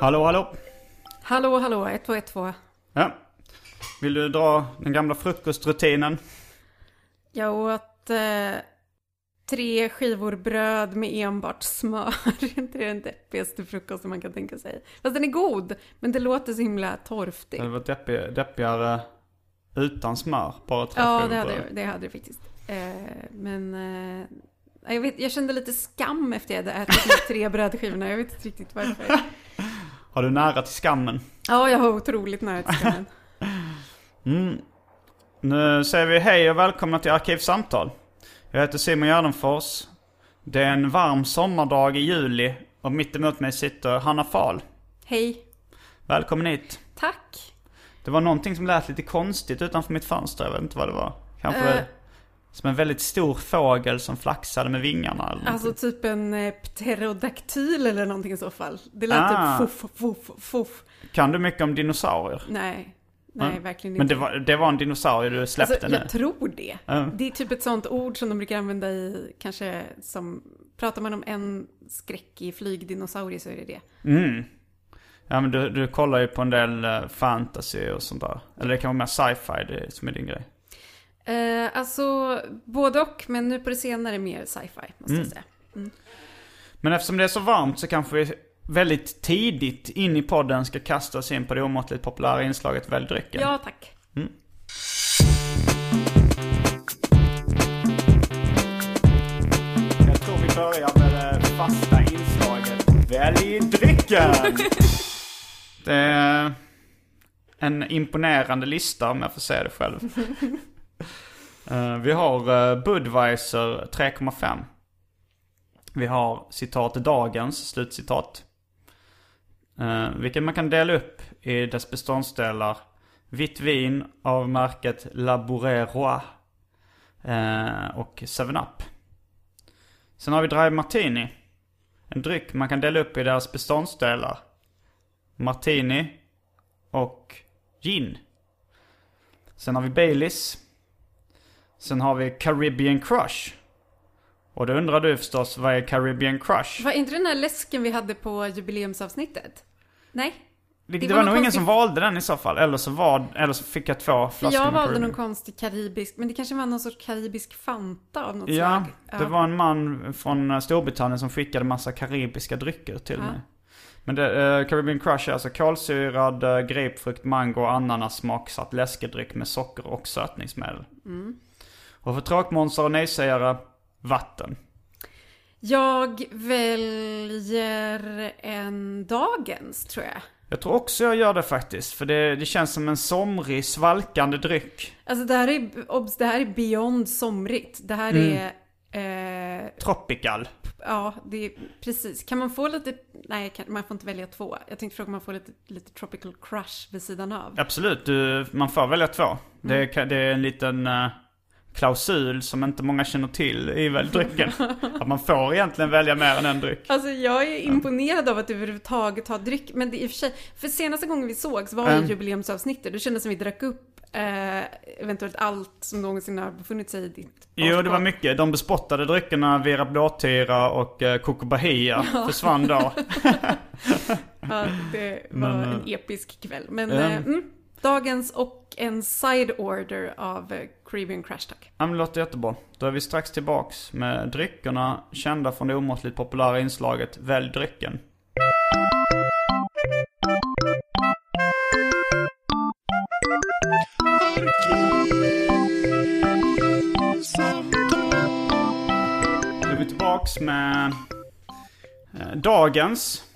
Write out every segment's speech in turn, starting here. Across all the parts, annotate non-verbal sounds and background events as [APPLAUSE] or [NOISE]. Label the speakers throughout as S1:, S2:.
S1: Hallå, hallå.
S2: Hallå, hallå, 1212.
S1: Ja. Vill du dra den gamla frukostrutinen?
S2: Jag åt eh, tre skivor bröd med enbart smör. Är [LAUGHS] inte det den deppigaste frukosten man kan tänka sig? Fast den är god, men det låter så himla torftigt.
S1: Det varit deppig, deppigare utan smör. Bara tre
S2: Ja, det hade, det hade det faktiskt. Eh, men eh, jag, vet, jag kände lite skam efter jag hade ätit de tre brödskivorna. Jag vet inte riktigt varför.
S1: Har du nära till skammen?
S2: Ja, jag har otroligt nära till skammen. [LAUGHS]
S1: Mm. Nu säger vi hej och välkomna till Arkivsamtal. Jag heter Simon Gärdenfors. Det är en varm sommardag i juli och mitt emot mig sitter Hanna Fahl.
S2: Hej.
S1: Välkommen hit.
S2: Tack.
S1: Det var någonting som lät lite konstigt utanför mitt fönster. Jag vet inte vad det var. Kanske
S2: Eh.
S1: Som en väldigt stor fågel som flaxade med vingarna eller någonting.
S2: Alltså typ en eh, pterodaktyl eller någonting i så fall. Det lät
S1: Ah.
S2: typ fuff, fuff, fuff.
S1: Kan du mycket om dinosaurier?
S2: Nej, nej
S1: Ja.
S2: verkligen
S1: Men
S2: inte.
S1: det var, det var en dinosaurie du släppte
S2: alltså,
S1: nu?
S2: jag tror det.
S1: Ja.
S2: Det är typ ett sånt ord som de brukar använda i, kanske som, pratar man om en skräckig flygdinosaurie så är det det.
S1: Mm. Ja men du, du kollar ju på en del eh, fantasy och sånt där. Eller det kan vara mer sci-fi som är din grej.
S2: Eh, alltså, både och, men nu på det senare mer sci-fi, måste
S1: Mm.
S2: jag säga.
S1: Men eftersom det är så varmt så kanske vi väldigt tidigt in i podden ska kasta oss in på det omåttligt populära inslaget Välj drycken.
S2: Ja, tack.
S1: Jag tror vi börjar med det fasta inslaget Välj drycken! [LAUGHS] det är en imponerande lista om jag får säga det själv. [LAUGHS] Eh, vi har uh, Budweiser 3,5. Vi har citat dagens, slutcitat. Uh, vilket man kan dela upp i dess beståndsdelar. Vitt vin av märket La Roi. uh, och 7-Up. Sen har vi Dry Martini. En dryck man kan dela upp i deras beståndsdelar. Martini och gin. Sen har vi Baileys. Sen har vi Caribbean Crush. Och då undrar du förstås, vad är Caribbean Crush?
S2: Var inte den här läsken vi hade på jubileumsavsnittet? Nej?
S1: Det,
S2: Det
S1: det
S2: var
S1: var nog ingen
S2: konstig-
S1: som valde den i så fall. Eller så, var, eller så fick jag två flaskor
S2: jag valde någon konstig karibisk, men det kanske var någon sorts karibisk Fanta av något
S1: Ja,
S2: slag.
S1: det var en man från eh, Storbritannien som skickade massa karibiska drycker till
S2: Ja.
S1: mig. Men det, eh, Caribbean Crush är alltså kolsyrad eh, grapefrukt, mango och ananas smaksatt läskedryck med socker och sötningsmedel.
S2: Mm.
S1: Och för tråkmånsar och nejsägare, vatten.
S2: Jag väljer en dagens, tror jag.
S1: Jag tror också jag gör det faktiskt. För det, det känns som en somrig, svalkande dryck.
S2: Alltså det här är, obs, det här är beyond somrigt. Det här
S1: Mm.
S2: är, eh,
S1: Tropical.
S2: ja, det är precis. Kan man få lite, nej kan, man får inte välja två. Jag tänkte fråga om man får lite, lite tropical crush vid sidan av.
S1: Absolut, du, man får välja två. Det,
S2: Mm.
S1: är- det är en liten eh, klausul som inte många känner till i väl drycken. att man får egentligen välja mer än en dryck.
S2: Alltså jag är imponerad av att du överhuvudtaget har dryck. Men det är i och för sig, för senaste gången vi sågs var
S1: Mm.
S2: ju jubileumsavsnittet. Det kändes som vi drack upp eh, eventuellt allt som någonsin har befunnit sig i ditt
S1: Jo, det var mycket. De bespottade dryckerna Vera Blåtira och eh, Coco Bahia försvann då. [LAUGHS]
S2: Ja, det var
S1: Men,
S2: en
S1: eh,
S2: episk kväll. Men
S1: mm.
S2: eh, mm, dagens och en side order av eh, Caribbean Crash tack.
S1: Ja, men det låter jättebra. Då är vi strax tillbaks med dryckerna kända från det omåttligt populära inslaget Välj drycken. Då är vi tillbaks med eh, dagens.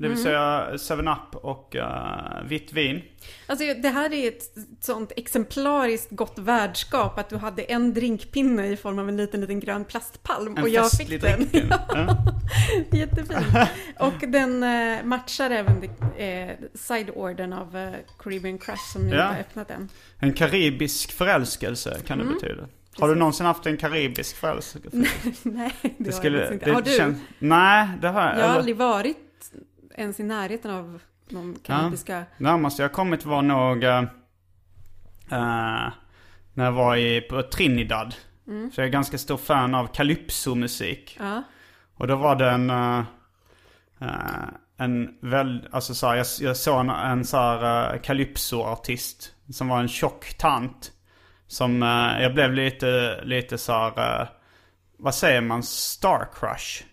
S1: Det vill säga 7-Up och eh, vitt vin.
S2: Alltså det här är ett sånt exemplariskt gott värdskap att du hade en drinkpinne i form av en liten, liten grön plastpalm
S1: En
S2: och jag fick den. [LAUGHS]
S1: Ja.
S2: Jättefin. [LAUGHS] Och den eh, matchar även eh, side-ordern av eh, Caribbean Crush som jag
S1: Ja.
S2: har öppnat än.
S1: En karibisk förälskelse kan det betyda. Har du någonsin haft en karibisk förälskelse? [LAUGHS]
S2: Nej, det,
S1: Det
S2: har
S1: skulle,
S2: jag faktiskt inte.
S1: det
S2: Har du?
S1: känns- nej, det har jag.
S2: Jag har aldrig varit ens i närheten av någon karibiska...
S1: Närmast jag kommit var nog eh, när jag var i, på Trinidad.
S2: Mm.
S1: Så jag är ganska stor fan av calypso-musik.
S2: Ja.
S1: Och då var det en, eh, eh, en väl, alltså så här, jag, jag såg en, en så här uh, calypso-artist som var en tjock tant. Som, jag blev lite, lite så här, vad säger man, star crush?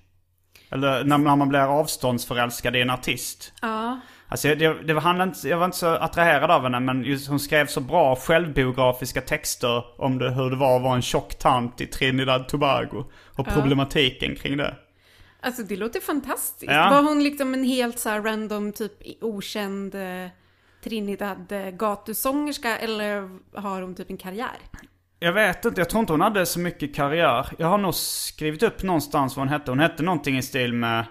S1: Eller när, när man blir avståndsförälskad i en artist.
S2: Ja.
S1: Alltså jag, det, det handlade inte, jag var inte så attraherad av henne men just, hon skrev så bra självbiografiska texter om det, hur det var att vara en tjock tant i Trinidad Tobago. Och problematiken kring det.
S2: Alltså det låter fantastiskt.
S1: Ja.
S2: Var hon liksom en helt så random, typ okänd eh, Trinidad eh, gatusångerska eller har hon typ en karriär?
S1: Jag vet inte, jag tror inte hon hade så mycket karriär. Jag har nog skrivit upp någonstans vad hon hette. Hon hette någonting i stil med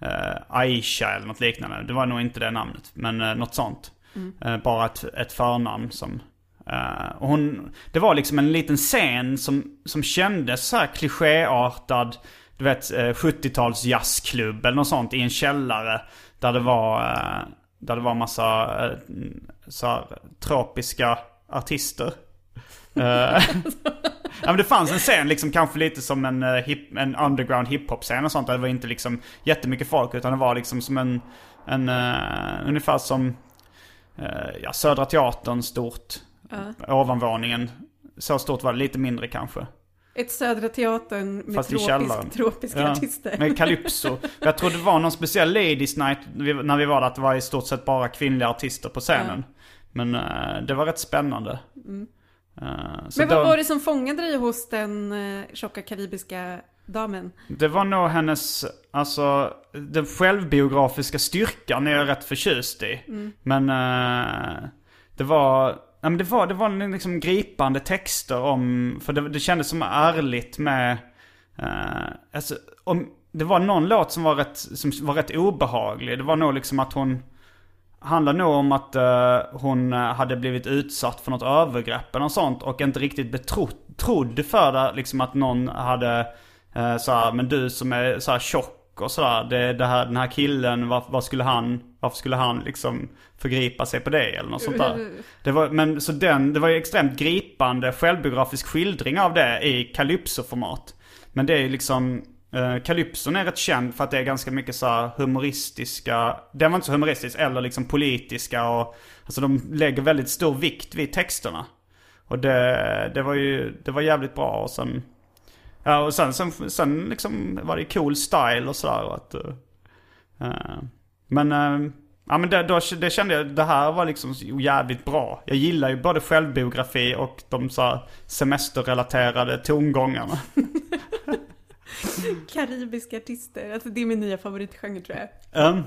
S1: eh, Aisha eller något liknande. Det var nog inte det namnet, men eh, något sånt. Eh, bara ett, ett förnamn som... Eh, och hon, det var liksom en liten scen som, som kändes så här klichéartad. Du vet, eh, 70-tals jazzklubb eller något sånt i en källare. Där det var, eh, där det var massa eh, så här, tropiska artister. Eh, [LAUGHS] ja men det fanns en scen liksom kanske lite som en, eh, hip, en underground hiphop-scen och sånt. Där det var inte liksom jättemycket folk utan det var liksom som en, en uh, ungefär som uh, ja, Södra Teatern stort. Ovanvåningen. Så stort var det, lite mindre kanske.
S2: Ett Södra Teatern med
S1: Fast
S2: tropisk, tropiska
S1: Ja,
S2: artister.
S1: Med Calypso. Jag tror det var någon speciell Ladies Night när vi var där. Att det var i stort sett bara kvinnliga artister på scenen. Men eh, det var rätt spännande.
S2: Mm. Men vad
S1: då-
S2: var det som fångade dig hos den uh, tjocka karibiska damen?
S1: Det var nog hennes, alltså den självbiografiska styrkan är jag rätt förtjust i. Men eh, det var, ja, men det var, det var liksom gripande texter om, för det, det kändes som ärligt med, uh, alltså om, det var någon låt som var rätt, som var rätt obehaglig. Det var nog liksom att hon, Handlar nog om att uh, hon eh, hade blivit utsatt för något övergrepp eller något sånt och inte riktigt betrodd för det. Liksom att någon hade eh, uh, såhär, men du som är såhär tjock och sådär. Det, det här, den här killen, vad, vad skulle han, varför skulle han liksom förgripa sig på det eller något sånt där. Det var, men så den, det var ju extremt gripande självbiografisk skildring av det i Calypso-format. Men det är ju liksom, Kalypson Calypson är rätt känd för att det är ganska mycket så här humoristiska, den var inte så humoristisk, eller liksom politiska och, alltså de lägger väldigt stor vikt vid texterna. Och det, det var ju, det var jävligt bra och sen, ja och sen, sen, sen liksom var det cool style och sådär och att, uh, uh, men, uh, ja men det, då, det kände jag, det här var liksom jävligt bra. Jag gillar ju både självbiografi och de så här semesterrelaterade tongångarna. [LAUGHS] [LAUGHS]
S2: Karibiska artister, alltså det är min nya favoritgenre tror jag.
S1: Um,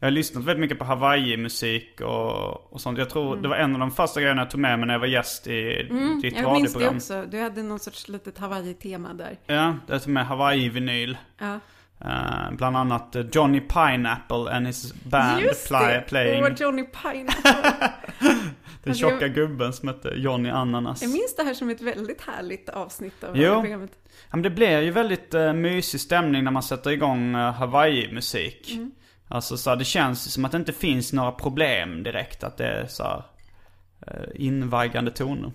S1: jag har lyssnat väldigt mycket på Hawaii-musik och, och sånt. Jag tror det var en av de första grejerna jag tog med mig när jag var gäst i ditt
S2: Jag minns det
S1: radioprogram.
S2: också, du hade någon sorts litet Hawaii-tema där.
S1: Ja, jag tog med Hawaii-vinyl.
S2: Ja.
S1: Uh, bland annat Johnny Pineapple and his band
S2: Just
S1: play,
S2: det!
S1: playing.
S2: Och Johnny Pineapple. [LAUGHS]
S1: Den
S2: Alltså,
S1: tjocka
S2: jag-
S1: gubben som hette Johnny Ananas.
S2: Jag minns det här som ett väldigt härligt avsnitt av
S1: Jo.
S2: programmet.
S1: Ja, men det blir ju väldigt uh, mysig stämning när man sätter igång uh, Hawaii-musik.
S2: Mm.
S1: Alltså så här, det känns som att det inte finns några problem direkt. Att det är så här, uh, invaggande toner.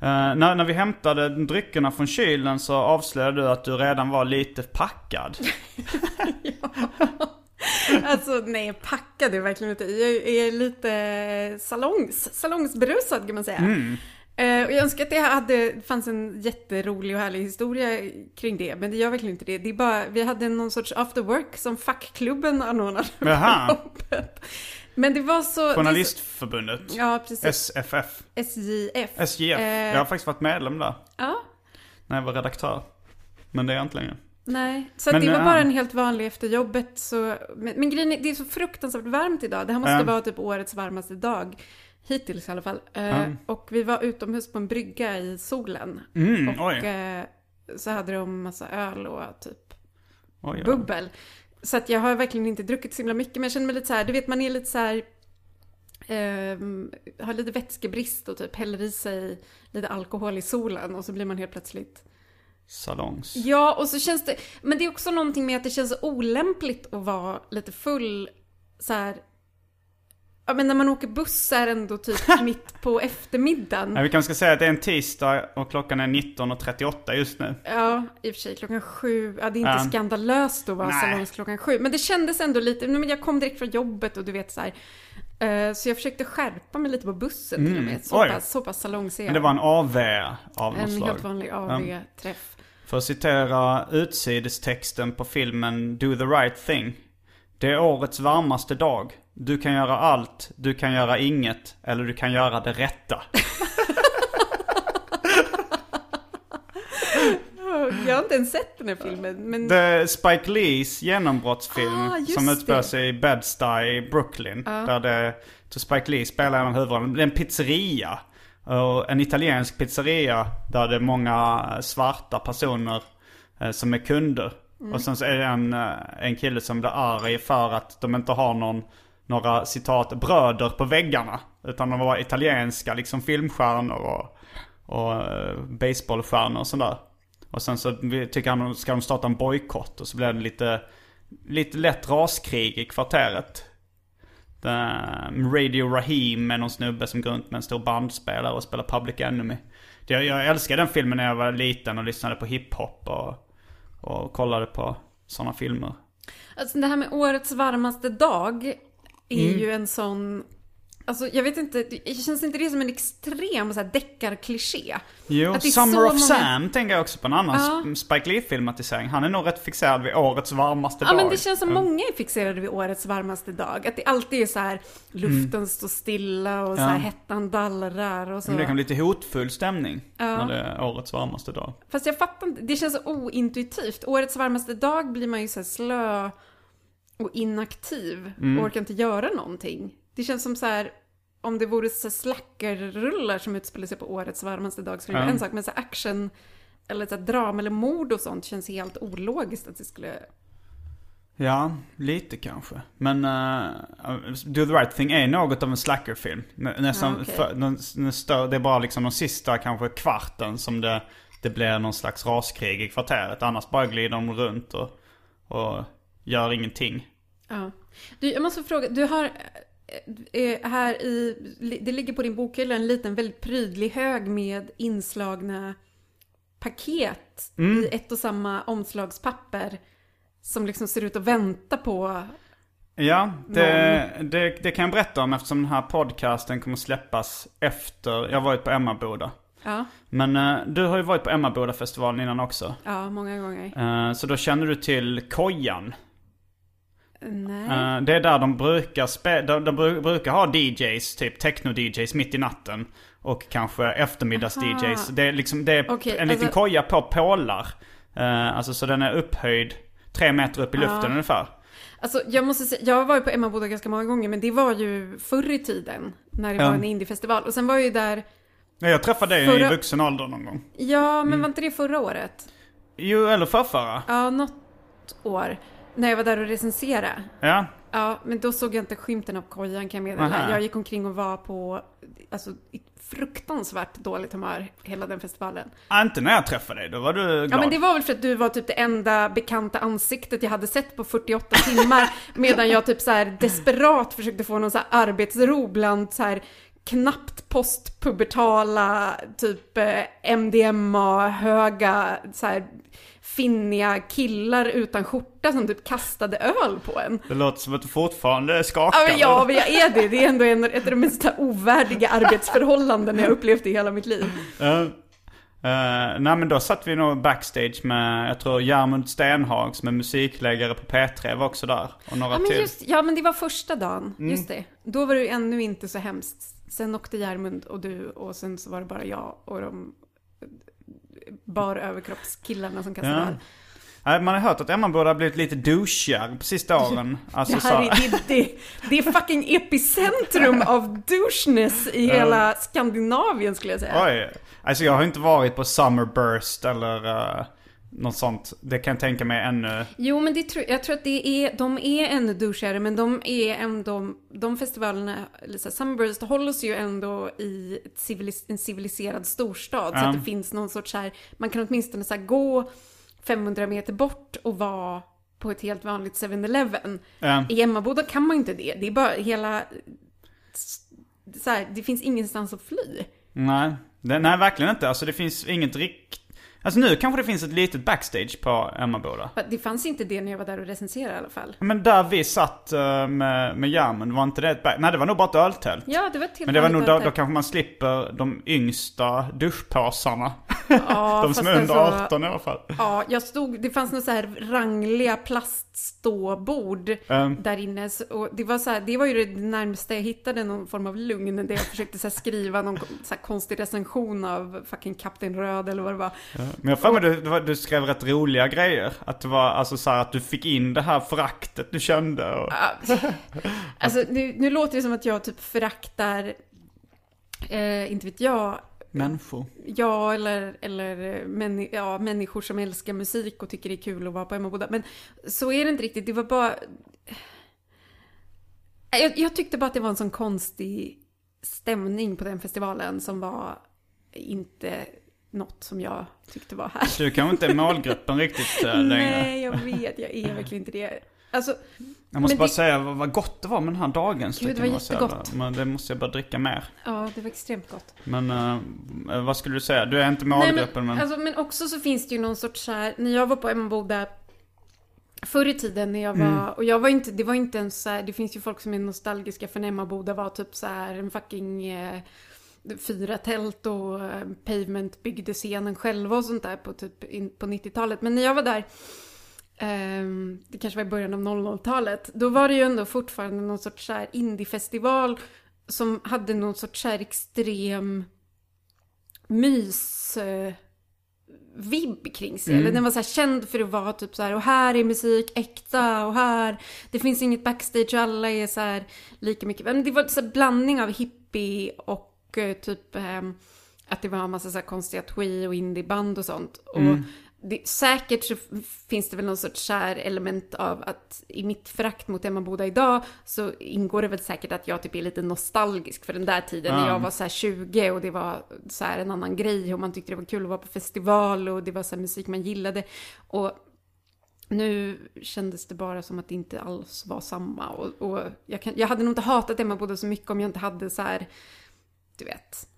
S1: Eh, när, när vi hämtade dryckerna från kylen så avslöjade du att du redan var lite packad. [LAUGHS] [LAUGHS] [LAUGHS]
S2: Alltså nej, packad är verkligen inte. Jag är lite salongs, salongsberusad kan man säga. Eh, och jag önskar att det hade, fanns en jätterolig och härlig historia kring det, men det gör verkligen inte det. Det är bara, vi hade någon sorts after work som fackklubben anordnade
S1: Jaha.
S2: Men det var så... det
S1: Journalistförbundet.
S2: Så, ja, precis.
S1: SFF.
S2: SJF.
S1: SJF.
S2: Eh,
S1: Jag har faktiskt varit medlem där.
S2: Ja,
S1: När jag var redaktör. Men det är jag inte längre.
S2: Nej. Så
S1: Men,
S2: det var
S1: ja.
S2: bara en helt vanlig efter jobbet så... Men, men grejen är, det är så fruktansvärt varmt idag. Det här måste
S1: Ja.
S2: vara typ årets varmaste dag. Hittills i alla fall. Eh,
S1: Ja.
S2: Och vi var utomhus på en brygga i solen.
S1: Mm,
S2: och eh, så hade de massa öl och typ
S1: oj, oj.
S2: bubbel. Så att jag har verkligen inte druckit så himla mycket. Men jag känner mig lite så här, du vet man är lite så här... ehm, har lite vätskebrist och typ häller i sig lite alkohol i solen och så blir man helt plötsligt
S1: Salongs.
S2: Ja, och så känns det... Men det är också någonting med att det känns olämpligt att vara lite full så här Ja, men när man åker buss är ändå typ [LAUGHS] mitt på eftermiddagen.
S1: Ja, vi kanske ska säga att det är en tisdag och klockan är 19.38 just nu.
S2: Ja, i och för sig klockan sju. Ja, det är inte
S1: Ja.
S2: skandalöst att vara salongs klockan sju. Men det kändes ändå lite, men jag kom direkt från jobbet och du vet så här. eh, Så jag försökte skärpa mig lite på bussen till och med. Så
S1: Mm. Oj.
S2: pass, så pass salongs är
S1: Men
S2: jag.
S1: det var en AV av något
S2: En
S1: slag.
S2: helt vanlig AV-träff.
S1: För att citera utsidestexten på filmen Do the right thing. Det är årets varmaste dag. Du kan göra allt, du kan göra inget, eller du kan göra det rätta. [LAUGHS]
S2: Jag har inte ens sett den här filmen, men...
S1: Det är Spike Lees genombrottsfilm
S2: Ah,
S1: som utspelar sig i Bed-Stuy i Brooklyn. Där det, så Spike Lee spelar en av huvudrollen. Det är en pizzeria. En italiensk pizzeria där det är många svarta personer eh, som är kunder. Och sen så är det en, eh, en kille som blir arg för att de inte har någon, några citat bröder på väggarna. Utan de var italienska liksom filmstjärnor och, och eh, baseballstjärnor och sådär. Och sen så tycker han ska de starta en bojkott och så blir det lite, lite lätt raskrig i kvarteret. Det- Radio Rahim är någon snubbe som går runt med en stor bandspelare och spelar Public Enemy. Jag, jag älskade den filmen när jag var liten och lyssnade på hiphop och, och kollade på sådana filmer.
S2: Alltså det här med årets varmaste dag är
S1: Mm.
S2: ju en sån... Alltså jag vet inte, det känns inte det som en extrem så här deckarkliché?
S1: Jo, Summer of
S2: många-
S1: Sam tänker jag också på en annan
S2: Ja.
S1: Spike Lee-filmatisering. Han är nog rätt fixerad vid årets varmaste
S2: Ja
S1: dag.
S2: men det känns som
S1: Mm.
S2: många är fixerade vid årets varmaste dag. Att det alltid är så här, luften står stilla och så här,
S1: Mm. Ja.
S2: hettan dallrar och så.
S1: Men det kan bli lite hotfull stämning
S2: Ja.
S1: när det är årets varmaste dag.
S2: Fast jag fattar inte, det känns så ointuitivt. Årets varmaste dag blir man ju så här slö och inaktiv
S1: Mm.
S2: och orkar inte göra någonting. Det känns som så här, om det vore så slackerrullar som utspelar sig på årets varmaste dag skulle det vara
S1: Ja.
S2: en sak. Men så action eller så drama eller mord och sånt känns helt ologiskt att det skulle...
S1: Ja, lite kanske. Men uh, Do the right thing är något av en slackerfilm. Nä, nästan,
S2: Ja, okej.
S1: för, den, den stör, det är bara liksom de sista kanske kvarten som det, det blir någon slags raskrig i kvarteret. Annars bara glider de runt och, och gör ingenting.
S2: Ja. Du, jag måste fråga, du har här i, det ligger på din bokhylla en liten väldigt prydlig hög med inslagna paket
S1: Mm.
S2: i ett och samma omslagspapper. Som liksom ser ut att vänta på,
S1: Ja, det, det, det kan jag berätta om eftersom den här podcasten kommer släppas efter jag varit på Emmaboda.
S2: ja,
S1: Men eh, du har ju varit på Emmaboda-festivalen innan också.
S2: ja många gånger.
S1: Eh, så då känner du till Kojan.
S2: Nej.
S1: Eh, det är där de brukar, spe- de, de bru- brukar ha DJs, typ techno-DJs mitt i natten. Och kanske eftermiddags-DJs. Det är liksom, det är
S2: Okej,
S1: en liten
S2: alltså-
S1: koja på pålar. Eh, alltså så den är upphöjd tre meter upp i luften
S2: Ja.
S1: ungefär.
S2: Alltså jag måste säga, jag har varit på Emmaboda ganska många gånger men det var ju förr i tiden. När det var en indiefestival. Och sen var jag ju där,
S1: Ja, Jag träffade dig i
S2: Förra-
S1: vuxen ålder någon gång.
S2: ja men
S1: Mm.
S2: var inte det förra året?
S1: Jo, eller förrförra.
S2: Ja, något år. När jag var där och recenserade.
S1: Ja.
S2: Ja, men då såg jag inte skymten av kojan kan jag meddela.
S1: Aha.
S2: Jag gick omkring och var på, alltså, fruktansvärt dåligt humör hela den festivalen.
S1: Ah, Inte när jag träffade dig, då var du glad.
S2: Ja men det var väl för att du var typ det enda bekanta ansiktet jag hade sett på 48 timmar. [LAUGHS] medan jag typ så här desperat försökte få någon så här arbetsro bland så här knappt postpubertala, typ eh, MDMA, höga, så här finniga killar utan skjorta som typ kastade öl på en.
S1: Det låter som att du fortfarande skakar.
S2: Ja men, ja, men jag är det. Det är ändå en, ett av de mest ovärdiga arbetsförhållanden jag upplevt i hela mitt liv.
S1: Eh, eh, nej men då satt vi nog backstage med, jag tror Järmund Stenhag som är musikläggare på P3 var också där. Och några
S2: Ja men,
S1: till.
S2: just, ja men det var första dagen, just det. Då var det ännu inte så hemskt. Sen åkte Järmund och du och sen så var det bara jag och de bar överkroppskillarna som kastade
S1: Ja.
S2: öl.
S1: Nej, man har hört att Emmaboda har blivit lite douchigare på sista åren. [LAUGHS] Alltså
S2: Det här är, det, det, det är fucking epicentrum [LAUGHS] av doucheness i hela Skandinavien skulle jag säga.
S1: oj. Alltså jag har inte varit på Summerburst eller uh, något sånt. Det kan jag tänka mig ännu.
S2: Jo, men det tror, jag tror att det är, de är ännu douchigare, men de är ändå, de festivalerna, så här, Summerburst hålls ju ändå i civilis, en civiliserad storstad. Så
S1: Ja.
S2: att det finns någon sorts så här, man kan åtminstone så gå 500 meter bort och vara på ett helt vanligt 7-Eleven.
S1: Ja.
S2: I Emmaboda kan man inte det. Det är bara hela så här, det finns ingenstans att fly.
S1: Nej, det, nej verkligen inte. Alltså det finns inget rikt... Alltså nu kanske det finns ett litet backstage på Emmaboda.
S2: Det fanns inte det när jag var där och recenserade i alla fall.
S1: Men där vi satt eh, med, med Järmen, var inte det ett back... Nej det var nog bara ett öltält.
S2: Ja, det var ett helt
S1: Men det var nog då, då kanske man slipper de yngsta duschpåsarna.
S2: Ja, [LAUGHS]
S1: de som är under
S2: alltså-
S1: 18 i alla fall.
S2: Ja, jag stod, det fanns några så här rangliga plastståbord
S1: Ehm.
S2: där inne. Och det var så här, det var ju det närmaste jag hittade någon form av lugn. Där jag försökte så skriva någon så konstig recension av fucking Kapten Röd eller vad det var.
S1: Men jag du, du, var- du skrev rätt roliga grejer. Att det var alltså så här att du fick in det här föraktet du kände. Och...
S2: Ja, Alltså nu, nu låter det som att jag typ föraktar, eh, inte vet jag,
S1: Människor.
S2: Ja, eller, eller män, ja, människor som älskar musik och tycker det är kul att vara på Emmaboda. Men så är det inte riktigt. Det var bara... Jag, jag tyckte bara att det var en sån konstig stämning på den festivalen som var inte något som jag tyckte var här.
S1: Du kanske inte är målgruppen riktigt [LAUGHS] äh, längre.
S2: Nej, jag vet. Jag är verkligen inte det. Alltså,
S1: Jag måste
S2: Men
S1: bara
S2: det-
S1: säga vad, gott det var med den här dagen.
S2: Gud, det var jättegott.
S1: Men det måste jag bara dricka mer.
S2: ja, det var extremt gott.
S1: Men eh, vad skulle du säga? Du är inte målgruppen men...
S2: Alltså, men också så finns det ju någon sorts så här, när jag var på Emmaboda förr i tiden när jag var,
S1: Mm.
S2: och jag var inte, det var inte ens så här, det finns ju folk som är nostalgiska för när Emmaboda var typ så här en fucking eh, fyra tält och eh, Pavement byggde scenen själva och sånt där på typ in, på 90-talet. Men när jag var där, det kanske var i början av 00-talet, då var det ju ändå fortfarande någon sorts så här indiefestival som hade någon sorts så här extrem mys eh, vibb kring sig. Eller den var så känd för att vara typ så här och här är musik äkta och här det finns inget backstage och alla är så här lika mycket. Men det var så här blandning av hippie och eh, typ eh, att det var en massa så konstiga twee och indieband och sånt. Och det, säkert så finns det väl någon sorts kär element av att i mitt förakt mot Emmaboda idag så ingår det väl säkert att jag typ är lite nostalgisk för den där tiden när
S1: Ja.
S2: jag var så här 20 och det var så här en annan grej och man tyckte det var kul att vara på festival och det var så musik man gillade. Och nu kändes det bara som att det inte alls var samma. Och, och jag, kan, jag hade nog inte hatat Emmaboda så mycket om jag inte hade så här, du vet,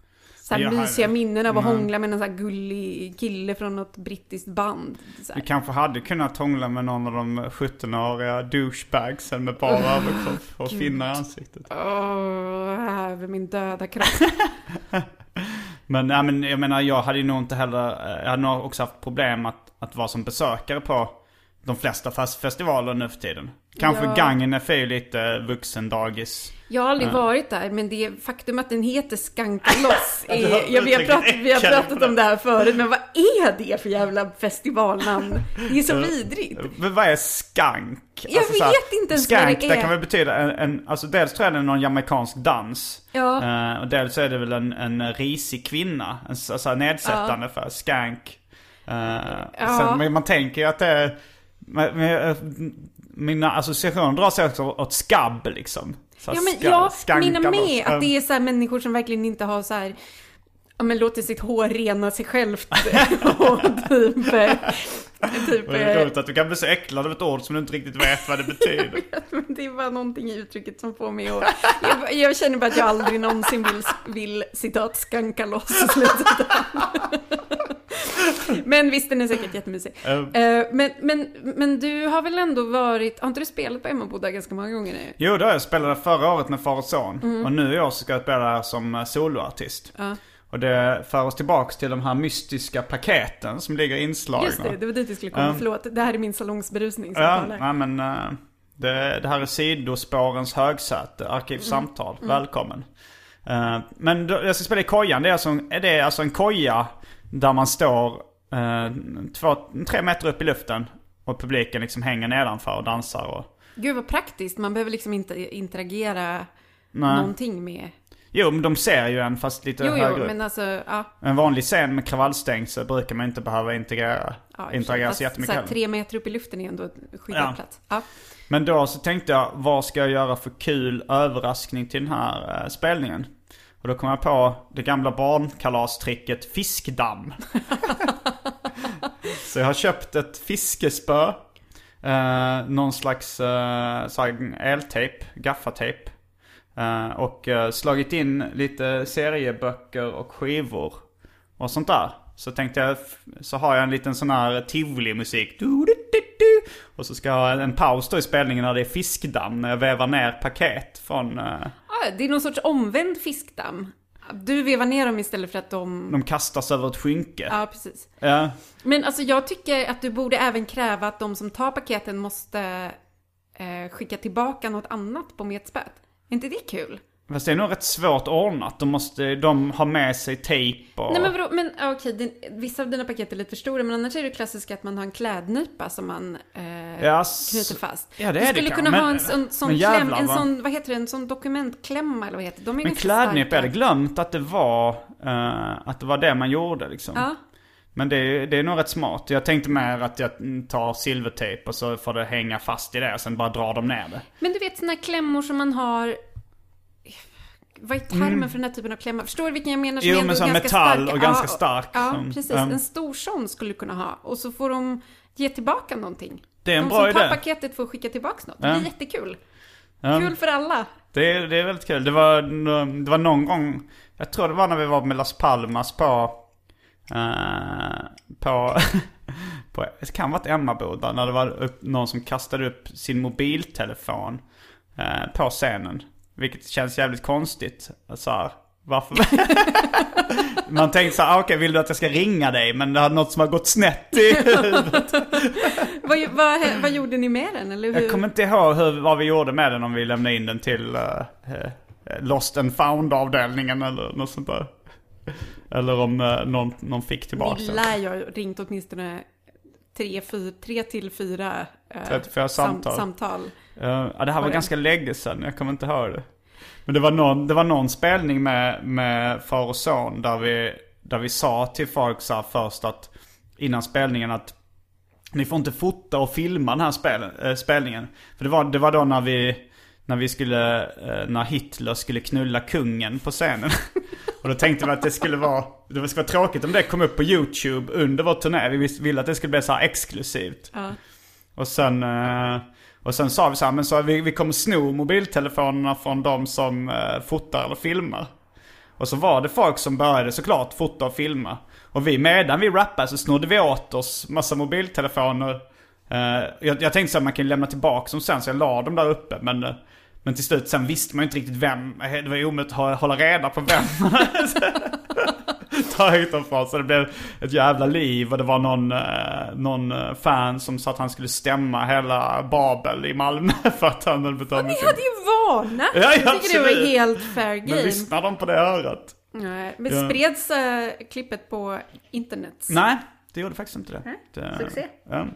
S2: så här
S1: Jag hade-
S2: mysiga minnen av att
S1: Nej.
S2: hångla med en så här gullig kille från något brittiskt band.
S1: Du
S2: här.
S1: kanske hade kunnat hångla med någon av de 17-åriga douchebagsen med bara överkropp och finnar i ansiktet.
S2: Åh, över min döda kropp. [LAUGHS]
S1: Men, ja, men jag menar, jag hade ju nog inte heller, eh, jag hade nog också haft problem att, att vara som besökare på de flesta fest- festivaler nu för tiden. Kanske
S2: Ja.
S1: Gagnef är ju lite vuxendagis.
S2: Jag har aldrig
S1: Ja.
S2: varit där, men det faktum att den heter Skankaloss [LAUGHS]
S1: Ja,
S2: är... Ja, vi, har pratat, vi har pratat om det här förut, men vad är det för jävla festivalnamn? Det är så
S1: Ja.
S2: vidrigt.
S1: Men vad är skank? Alltså,
S2: Jag
S1: så här,
S2: vet inte ens vad
S1: skank,
S2: det är.
S1: det kan väl betyda en, en, alltså dels tror jag det är någon jamaicansk dans.
S2: Ja.
S1: Eh, och dels är det väl en, en risig kvinna. En så, så här nedsättande för skank. Uh,
S2: Ja.
S1: sen, man tänker ju att det är, mina associationer drar sig också åt skabb liksom. Så
S2: Ja, men
S1: ska-
S2: jag menar med att det är så människor som verkligen inte har så här... Ja, men låter sitt hår rena sig självt [LAUGHS] och typ... eh, typ
S1: det är
S2: eh,
S1: roligt att du kan bli så äcklad av ett ord som du inte riktigt vet vad det [LAUGHS] betyder.
S2: Men det är bara någonting i uttrycket som får mig att... Jag, jag känner bara att jag aldrig någonsin vill, vill citat, skanka loss. [LAUGHS] Men visst, den är säkert jättemysig.
S1: Eh,
S2: Men, men, men du har väl ändå varit... Har inte du spelat på Emmaboda ganska många gånger nu?
S1: Jo, då jag spelade förra året med far och son. Och nu i år ska jag spela som eh, soloartist.
S2: Ja,
S1: Och det för oss tillbaks till de här mystiska paketen som ligger inslagna.
S2: just det. Det var dit vi skulle komma.
S1: Ja.
S2: Förlåt, det här är min salongsberusning som
S1: Ja,
S2: talar.
S1: nej men eh, det, det här är sidospårens högsäte, Arkivsamtal. Välkommen. Eh, men då, jag ska spela i kojan. Det är, alltså, en- det är alltså en koja där man står eh, två, tre meter upp i luften. Och publiken liksom hänger nedanför och dansar och...
S2: Gud vad praktiskt. Man behöver liksom inte interagera
S1: Nej.
S2: någonting med...
S1: Jo, men de ser ju en fast lite
S2: Jo,
S1: högre
S2: jo,
S1: upp.
S2: men alltså, ja.
S1: En vanlig scen med kravallstängsel brukar man inte behöva integrera.
S2: ja
S1: interagera så jättemycket
S2: här,
S1: heller.
S2: Tre meter upp i luften är ändå en skyddad
S1: Ja.
S2: plats. Ja.
S1: Men då så tänkte jag, vad ska jag göra för kul överraskning till den här eh, spelningen? Och då kom jag på det gamla barnkalastricket fiskdamm. [LAUGHS] så jag har köpt ett fiskespö. Eh, någon slags eh, eltejp, gaffatejp. Eh, och eh, slagit in lite serieböcker och skivor och sånt där. Så tänkte jag, så har jag en liten sån här tivoli-musik. Och så ska jag ha en paus då i spelningen när det är fiskdamm. När jag vevar ner paket från...
S2: Ah, det är någon sorts omvänd fiskdamm. Du vevar ner dem istället för att de...
S1: de kastas över ett skynke.
S2: Ja, precis.
S1: Ja.
S2: Men alltså jag tycker att du borde även kräva att de som tar paketen måste eh, skicka tillbaka något annat på metspöet. Är inte det kul?
S1: Fast det är nog rätt svårt ordnat. De måste de ha med sig tejp och...
S2: Nej men vadå, men okej, din, vissa av dina paket är lite för stora, men annars är det klassiska att man har en klädnypa som man eh,
S1: Ja, s-
S2: knyter fast.
S1: ja, det
S2: du
S1: är
S2: skulle
S1: det
S2: kunna
S1: kanske,
S2: ha en
S1: men-
S2: sån,
S1: men
S2: kläm,
S1: jävlar,
S2: en
S1: va?
S2: sån, vad heter det, en sån dokumentklämma eller vad heter det? De är
S1: Men
S2: ganska
S1: klädnyp, jag hade glömt att det var, eh, att det var det man gjorde liksom.
S2: Ja,
S1: Men det, är- det är nog rätt smart. Jag tänkte mer att jag tar silvertejp och så får det hänga fast i det och sen bara drar de ner det.
S2: men du vet såna här klämmor som man har vad är termen för den här typen av klämmor? Förstår du vilken jag menar?
S1: Mm. Jo,
S2: är
S1: men som
S2: ganska
S1: metall
S2: starka?
S1: och ganska
S2: Ja,
S1: stark,
S2: Ja,
S1: som-
S2: precis.
S1: ja.
S2: En stor sån skulle du kunna ha. Och så får de ge tillbaka någonting.
S1: Det är en
S2: de
S1: bra
S2: som tar
S1: idé.
S2: paketet får skicka tillbaka något. Det
S1: Ja.
S2: blir jättekul.
S1: Ja.
S2: Kul för alla.
S1: Det är, det är väldigt kul. Det var, det var någon gång, jag tror det var när vi var med Las Palmas på, eh, på, [LAUGHS] på det kan ha varit Emmaboda, när det var upp, någon som kastade upp sin mobiltelefon eh, på scenen. Vilket känns jävligt konstigt. Så här, varför? [LAUGHS] Man tänkte så här, ah, okej vill du att jag ska ringa dig? Men det har något som har gått snett i huvudet. [LAUGHS]
S2: Vad, vad, vad gjorde ni med den? Eller hur?
S1: Jag kommer inte ihåg hur, vad vi gjorde med den om vi lämnade in den till uh, Lost and found avdelningen eller något sånt där. Eller om uh, någon, någon fick tillbaka den.
S2: lär ha ringt åtminstone tre, fyra, tre till fyra eh,
S1: 34 samtal.
S2: samtal.
S1: Eh, ja, det här var
S2: det?
S1: ganska länge sedan, jag kommer inte ihåg det. Men det var någon, det var någon spelning med, med far och son där vi, där vi sa till folk så först att innan spelningen att ni får inte fota och filma den här spel, äh, spelningen. För det var, det var då när vi, när vi skulle, eh, när Hitler skulle knulla kungen på scenen. [LAUGHS] och då tänkte vi att det skulle vara, det skulle vara tråkigt om det kom upp på YouTube under vår turné. Vi ville att det skulle bli så här exklusivt.
S2: Ja.
S1: Och sen, eh, och sen sa vi så här, men så vi, vi kommer sno mobiltelefonerna från de som eh, fotar eller filmar. Och så var det folk som började såklart fota och filma. Och vi medan vi rappade så snodde vi åt oss massa mobiltelefoner. Eh, jag, jag tänkte så här, man kan lämna tillbaka dem sen så jag la dem där uppe. Men, eh, men till slut sen visste man ju inte riktigt vem, eh, det var ju omöjligt att hålla reda på vem. [LAUGHS] från. Så det blev ett jävla liv och det var någon, eh, någon eh, fan som sa att han skulle stämma hela Babel i Malmö [LAUGHS] för att han hade betalat
S2: Ni
S1: musik.
S2: hade ju varnat!
S1: Ja, ja,
S2: jag tycker det var helt fair
S1: Men
S2: game.
S1: lyssnar de på det örat?
S2: Nej, men
S1: Ja.
S2: spreds äh, klippet på internet?
S1: Nej, det gjorde faktiskt inte det. Det
S2: succé.
S1: Ja.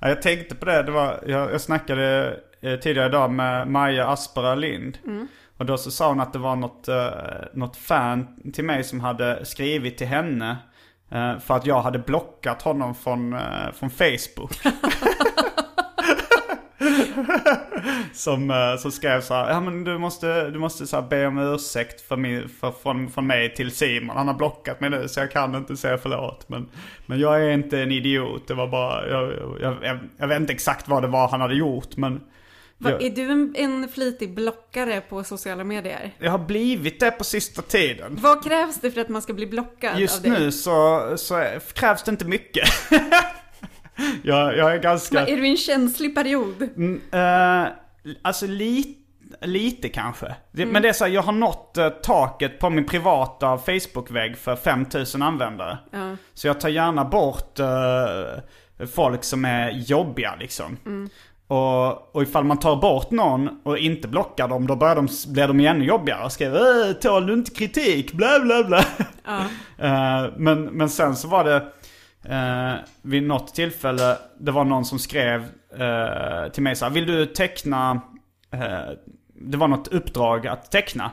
S1: Ja, jag tänkte på det, det var, jag, jag snackade eh, tidigare idag med Maja Aspera Lind.
S2: Mm.
S1: Och då så sa hon att det var något, eh, något fan till mig som hade skrivit till henne. eh, för att jag hade blockat honom från, eh, från Facebook. [LAUGHS] som, eh, som skrev så här, ja men du måste, du måste så här be om ursäkt för min, för, från, från mig till Simon. Han har blockat mig nu så jag kan inte säga förlåt. Men, men jag är inte en idiot. Det var bara, jag, jag, jag, jag vet inte exakt vad det var han hade gjort men
S2: Va, är du en, en flitig blockare på sociala medier?
S1: jag har blivit det på sista tiden.
S2: Vad krävs det för att man ska bli blockad
S1: Just
S2: av dig?
S1: nu så, så krävs det inte mycket. [LAUGHS] jag, jag är ganska...
S2: Va, är du i en känslig period?
S1: Mm, eh, alltså lite, lite kanske. Det, Men det är så här, jag har nått eh, taket på min privata Facebook-vägg för 5000 användare.
S2: Ja.
S1: Så jag tar gärna bort eh, folk som är jobbiga liksom. Och, och ifall man tar bort någon och inte blockar dem, då börjar de, blir de ännu jobbigare. Och skriver äh, tål du inte kritik? Bla bla bla.
S2: Ja. [LAUGHS]
S1: Eh, men, men sen så var det uh, vid något tillfälle, det var någon som skrev eh, till mig så här, vill du teckna, det var något uppdrag att teckna.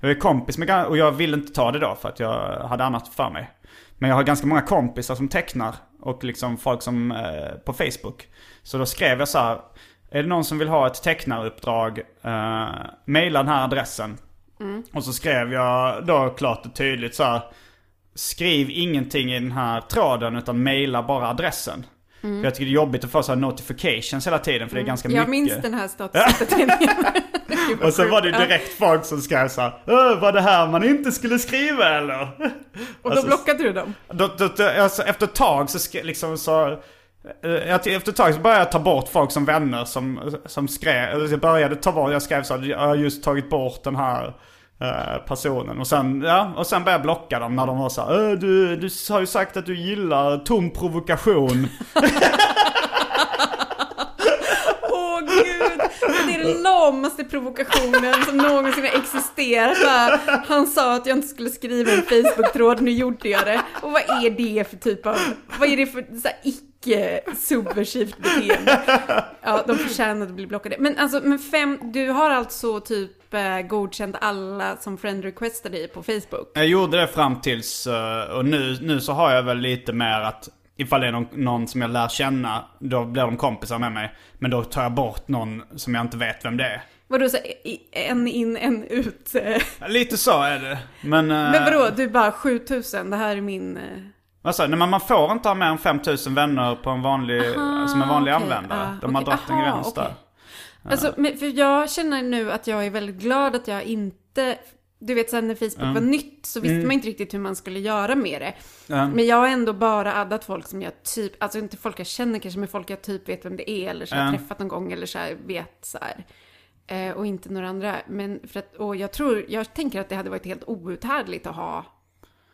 S1: Jag är kompis med, och jag ville inte ta det då för att jag hade annat för mig. Men jag har ganska många kompisar som tecknar och liksom folk som eh, på Facebook. Så då skrev jag så här, är det någon som vill ha ett tecknaruppdrag, uh, mejla den här adressen. Och så skrev jag då klart och tydligt så här, skriv ingenting i den här tråden utan mejla bara adressen. För jag tycker det är jobbigt att få så här notifications hela tiden för det är ganska
S2: Jag
S1: mycket.
S2: minns den här [LAUGHS] statusuppdateringen. [LAUGHS]
S1: Och sen var det direkt folk som skrev såhär "Åh, Var det här man inte skulle skriva eller?
S2: Och då
S1: Alltså,
S2: blockade du dem?
S1: Då, då, då, alltså, efter ett tag så skrev liksom så... eh, jag- Efter ett tag så började jag ta bort folk som vänner som, som skrev. eller Jag började ta bort, jag skrev så här, jag har just tagit bort den här eh, personen. Och sen, ja, och sen började jag blocka dem när de var så här, "Äh, du, du har ju sagt att du gillar tom provokation. [LAUGHS]
S2: Åh gud! Det är den lamaste provokationen som någonsin har existerat. Bara, Han sa att jag inte skulle skriva en Facebook-tråd, nu gjorde jag det. Och vad är det för typ av, vad är det för så här, icke-subversivt beteende? Ja, de förtjänar att bli blockade. Men alltså, men fem, du har alltså typ eh, godkänt alla som friend requestar dig på Facebook?
S1: Jag gjorde det fram tills, eh, och nu, nu så har jag väl lite mer att ifall det är någon, någon som jag lär känna, då blir de kompisar med mig. Men då tar jag bort någon som jag inte vet vem det är.
S2: Vadå, så en in, en ut? eh.
S1: Lite så är det. Men... eh,
S2: Men vadå, du bara 7000, det här är min...
S1: Alltså, nej, men man får inte ha mer än 5000 vänner på en vanlig,
S2: Aha,
S1: som en vanlig
S2: okej,
S1: användare.
S2: ja,
S1: De har
S2: okej,
S1: dragit en gräns
S2: okej.
S1: där.
S2: Alltså, för jag känner nu att jag är väldigt glad att jag inte... Du vet sen när Facebook var nytt så visste man inte riktigt hur man skulle göra med det.
S1: Ja.
S2: Men jag har ändå bara addat folk som jag typ, alltså inte folk jag känner kanske, men folk jag typ vet vem det är eller så har
S1: Ja.
S2: träffat någon gång eller så här, vet så här. Eh, och inte några andra. Men för att, och jag tror, jag tänker att det hade varit helt outhärdligt att ha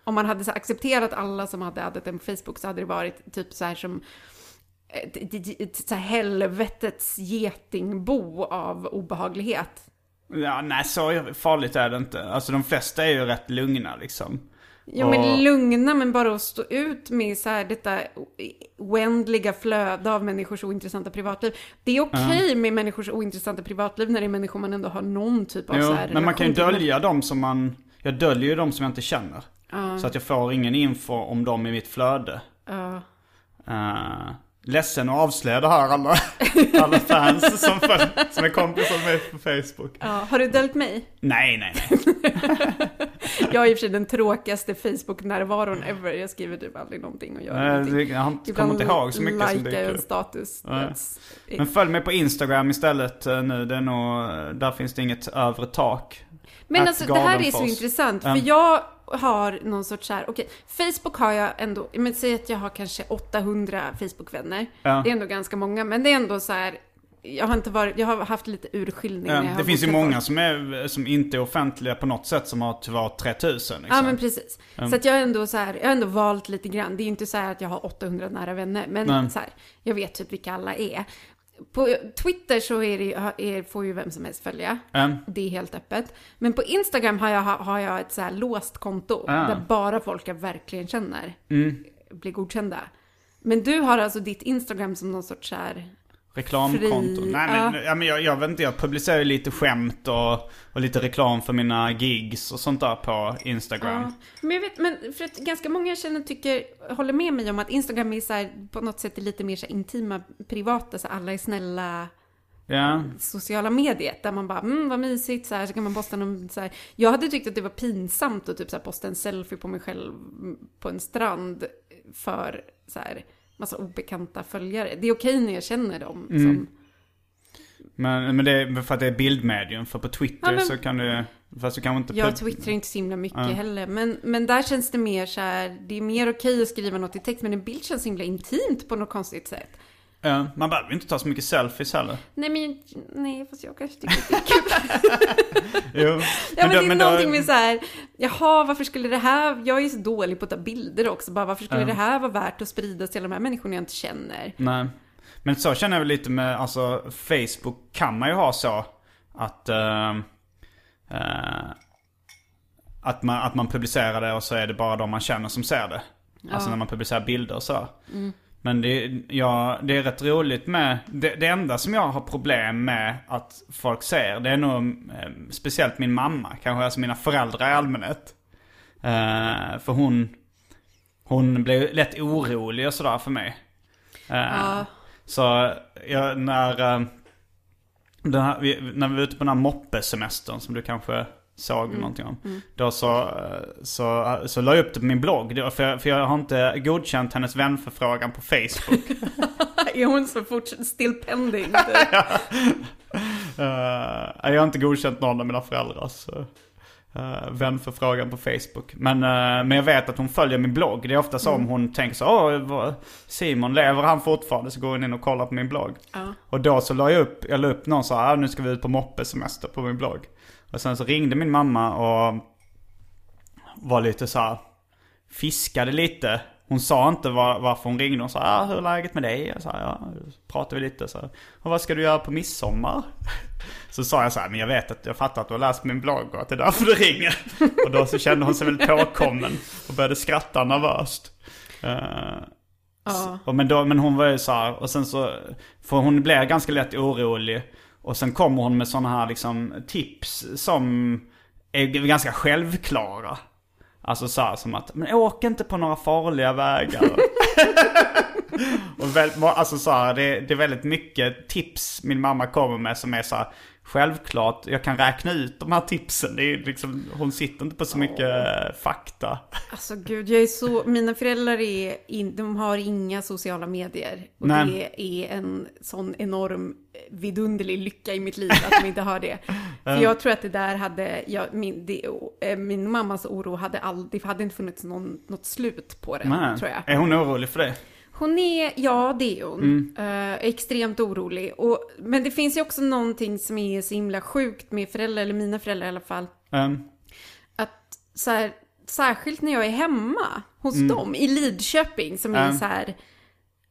S2: om man hade accepterat alla som hade addat en på Facebook så hade det varit typ så här som ett, ett, ett, ett så här helvetets getingbo av obehaglighet.
S1: Ja, nej så farligt är det inte. Alltså de flesta är ju rätt lugna liksom.
S2: Ja
S1: Och-
S2: men lugna men bara att stå ut med så här detta oändliga flöde av människors ointressanta privatliv. Det är okej med människors ointressanta privatliv när det är människor man ändå har någon typ av
S1: Jo,
S2: så här
S1: men man kan ju dölja dem som man... Jag döljer ju dem som jag inte känner. Så att jag får ingen info om dem i mitt flöde.
S2: Ja.
S1: Uh, ledsen att avslöja det här alla, [LAUGHS] alla fans som, för, som är kompisar med mig på Facebook.
S2: Ja, har du döljt mig?
S1: Nej, nej, nej. [LAUGHS]
S2: Jag är i och för sig den tråkigaste Facebook-närvaron ever. Jag skriver typ aldrig någonting och gör
S1: Nej,
S2: någonting.
S1: Jag kommer inte ihåg så mycket som
S2: likar jag
S1: dyker
S2: en
S1: upp.
S2: status.
S1: Nej.
S2: That's it.
S1: Men följ mig på Instagram istället eh, nu. Det är nog, där finns det inget övre tak.
S2: Men
S1: Att
S2: alltså det här är så intressant. För jag har någon sorts så här, okej, Facebook har jag ändå, men säg att jag har kanske 800 Facebook-vänner.
S1: Ja.
S2: Det är ändå ganska många, men det är ändå så här, jag har inte varit, jag har haft lite urskiljning
S1: Ja, det finns ju många som, är, som inte är offentliga på något sätt som har tyvärr 3000 liksom.
S2: Ja men precis. Så att jag ändå så här, jag har ändå valt lite grann. Det är inte så här att jag har 800 nära vänner, men
S1: Nej.
S2: så här, jag vet typ vilka alla är. På Twitter så är det, är, får ju vem som helst följa.
S1: Ja.
S2: Det är helt öppet. Men på Instagram har jag, har jag ett så här låst konto.
S1: Ah.
S2: Där bara folk jag verkligen känner
S1: Mm.
S2: blir godkända. Men du har alltså ditt Instagram som någon sorts så här...
S1: Reklamkonto.
S2: Fri-
S1: Nej men, ja. men jag, jag vet inte, jag publicerar ju lite skämt och, och lite reklam för mina gigs och sånt där på Instagram.
S2: Ja. Men jag vet, men för att ganska många jag känner tycker, håller med mig om att Instagram är så här, på något sätt är lite mer så intima, privata, så alla är snälla
S1: Ja.
S2: sociala mediet där man bara, mm vad mysigt så här, så kan man posta någon så här. Jag hade tyckt att det var pinsamt att typ så här, posta en selfie på mig själv på en strand för så här massa obekanta följare. Det är okej när jag känner dem
S1: Mm.
S2: som,
S1: Men, men det är för att det är bildmedium. För på Twitter
S2: Ja, men-
S1: så kan du... Fast du kanske inte...
S2: jag twittrar inte så himla mycket
S1: Ja.
S2: heller. Men, men där känns det mer så här, det är mer okej att skriva något i text men en bild känns så himla intimt på något konstigt sätt.
S1: Ja, man behöver inte ta så mycket selfies heller.
S2: Nej men, nej fast jag kanske tycker att det är kul. [LAUGHS]
S1: Jo.
S2: Ja men,
S1: då-
S2: det är
S1: då-
S2: någonting med så här, jaha varför skulle det här, jag är ju så dålig på att ta bilder också, bara varför skulle
S1: Ja.
S2: det här vara värt att spridas till de här människorna jag inte känner?
S1: Nej. Men så känner jag väl lite med, alltså Facebook kan man ju ha så att... eh, eh, att, man, att man publicerar det och så är det bara de man känner som ser det. Alltså när man publicerar bilder och så. Men det, ja, det är rätt roligt med, det, det enda som jag har problem med att folk ser, det är nog eh, speciellt min mamma, kanske alltså mina föräldrar i allmänhet. Eh, för hon, hon blir lätt orolig och sådär för mig. Eh,
S2: Ja.
S1: så jag, när, eh, den här, vi, när vi var ute på den här moppesemestern som du kanske såg någonting om. Då så, eh, så, så la jag upp det på min blogg. För jag, för jag har inte godkänt hennes vänförfrågan på Facebook. [LAUGHS]
S2: Är hon så fortsatt still pending? [LAUGHS]
S1: Eh, jag har inte godkänt någon av mina föräldrars uh, vänförfrågan på Facebook. Men, eh, men jag vet att hon följer min blogg. Det är ofta så om hon tänker så Åh, Simon, lever han fortfarande? Så går hon in och kollar på min blogg.
S2: Ja.
S1: Och då så la jag upp, jag la upp någon så här, "Ah, nu ska vi ut på moppesemester på min blogg. Och sen så ringde min mamma och var lite så här, fiskade lite. Hon sa inte var, varför hon ringde. Hon sa, ah, hur är läget med dig? Jag sa, ja, så pratade vi lite så här. Och vad ska du göra på midsommar? Så sa jag så här, men jag vet att jag fattar att du har läst min blogg och att det är därför du ringer. Och då så kände hon sig väl påkommen och började skratta nervöst. Eh,
S2: Ja.
S1: och men, då, men hon var ju så här, och sen så, för hon blev ganska lätt orolig. Och sen kommer hon med sådana här liksom tips som är ganska självklara. Alltså så här, som att, men åk inte på några farliga vägar. [LAUGHS] och väl, alltså så här, det, det är väldigt mycket tips min mamma kommer med som är så här, självklart, jag kan räkna ut de här tipsen. Det är liksom, hon sitter inte på så mycket eh, fakta.
S2: Alltså gud, jag är så, mina föräldrar är in, de har inga sociala medier. Och
S1: Nej.
S2: det är en sån enorm vidunderlig lycka i mitt liv att de inte har det. [LAUGHS] För jag tror att det där hade, jag, min, det, eh, min mammas oro hade aldrig, det hade inte funnits någon, något slut på det,
S1: Nej.
S2: tror jag.
S1: Är hon orolig för det?
S2: Hon är, ja det är hon.
S1: Mm.
S2: Eh, extremt orolig. Och, men det finns ju också någonting som är så himla sjukt med föräldrar, eller mina föräldrar i alla fall.
S1: Um,
S2: Att så här, särskilt när jag är hemma hos
S1: Mm.
S2: dem i Lidköping som är
S1: Ja.
S2: så här,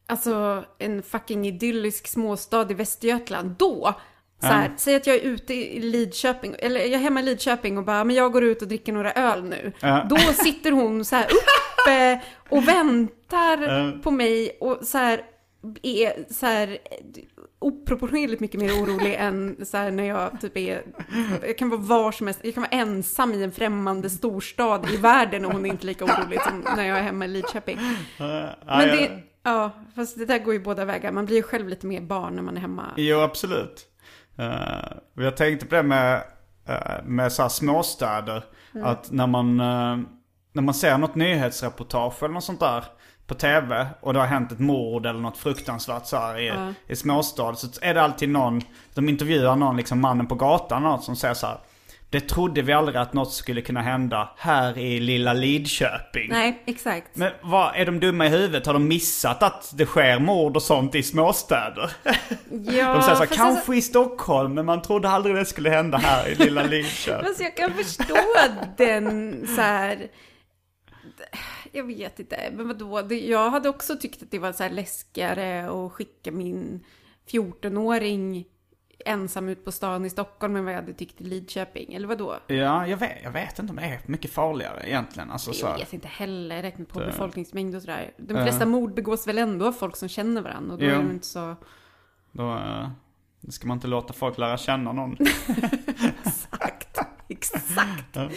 S2: alltså en fucking idyllisk småstad i Västergötland. Då, så här, säg att jag är ute i Lidköping, eller jag är hemma i Lidköping och bara, men jag går ut och dricker några öl nu.
S1: Ja.
S2: Då sitter hon så här uppe och väntar på mig och så här är så här oproportionerligt mycket mer orolig än så här när jag typ är, jag kan vara var som helst, jag kan vara ensam i en främmande storstad i världen och hon är inte lika orolig som när jag är hemma i Lidköping. Men det, ja, fast det där går ju båda vägar, man blir ju själv lite mer barn när man är hemma.
S1: Jo, absolut. Uh, jag tänkte på det med, uh, med så här småstäder. Att när man, eh, när man ser något nyhetsreportage eller något sånt där på tv och det har hänt ett mord eller något fruktansvärt så här i, i småstad. Så är det alltid någon, de intervjuar någon, liksom mannen på gatan eller något som säger så här. Det trodde vi aldrig att något skulle kunna hända här i lilla Lidköping.
S2: Nej, exakt.
S1: Men vad, är de dumma i huvudet? Har de missat att det sker mord och sånt i småstäder?
S2: Ja, [LAUGHS]
S1: De säger så här, kanske
S2: alltså-
S1: i Stockholm, men man trodde aldrig det skulle hända här i lilla [LAUGHS] Lidköping.
S2: Fast jag kan förstå den så här. Jag vet inte, men vadå? Det- Jag hade också tyckt att det var så här läskigare att skicka min 14-åring ensam ut på stan i Stockholm än vad jag hade tyckt i Lidköping. Eller vadå?
S1: Ja, jag vet, jag vet inte om det är mycket farligare egentligen. Alltså, så
S2: Jag
S1: här.
S2: vet inte heller, räknat på
S1: Det-
S2: befolkningsmängd och sådär. De flesta mord begås väl ändå av folk som känner varandra och då
S1: Jo.
S2: är det inte så...
S1: Då eh, ska man inte låta folk lära känna någon. [LAUGHS] [LAUGHS]
S2: Exakt.
S1: Ja.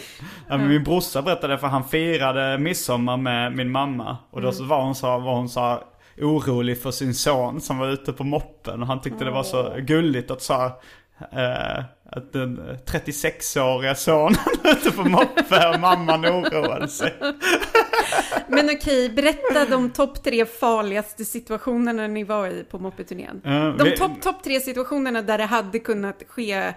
S1: Ja, men min brorsa berättade för han firade midsommar med min mamma. Och då så var hon så, var hon så orolig för sin son som var ute på moppen. Och han tyckte det var så gulligt att så här, eh, att den 36-åriga sonen [LAUGHS] ute på moppe och mamman oroade sig. [LAUGHS]
S2: Men okej, berätta de topp tre farligaste situationerna ni var i på moppeturnén.
S1: Ja,
S2: De
S1: vi-
S2: topp top tre situationerna där det hade kunnat ske,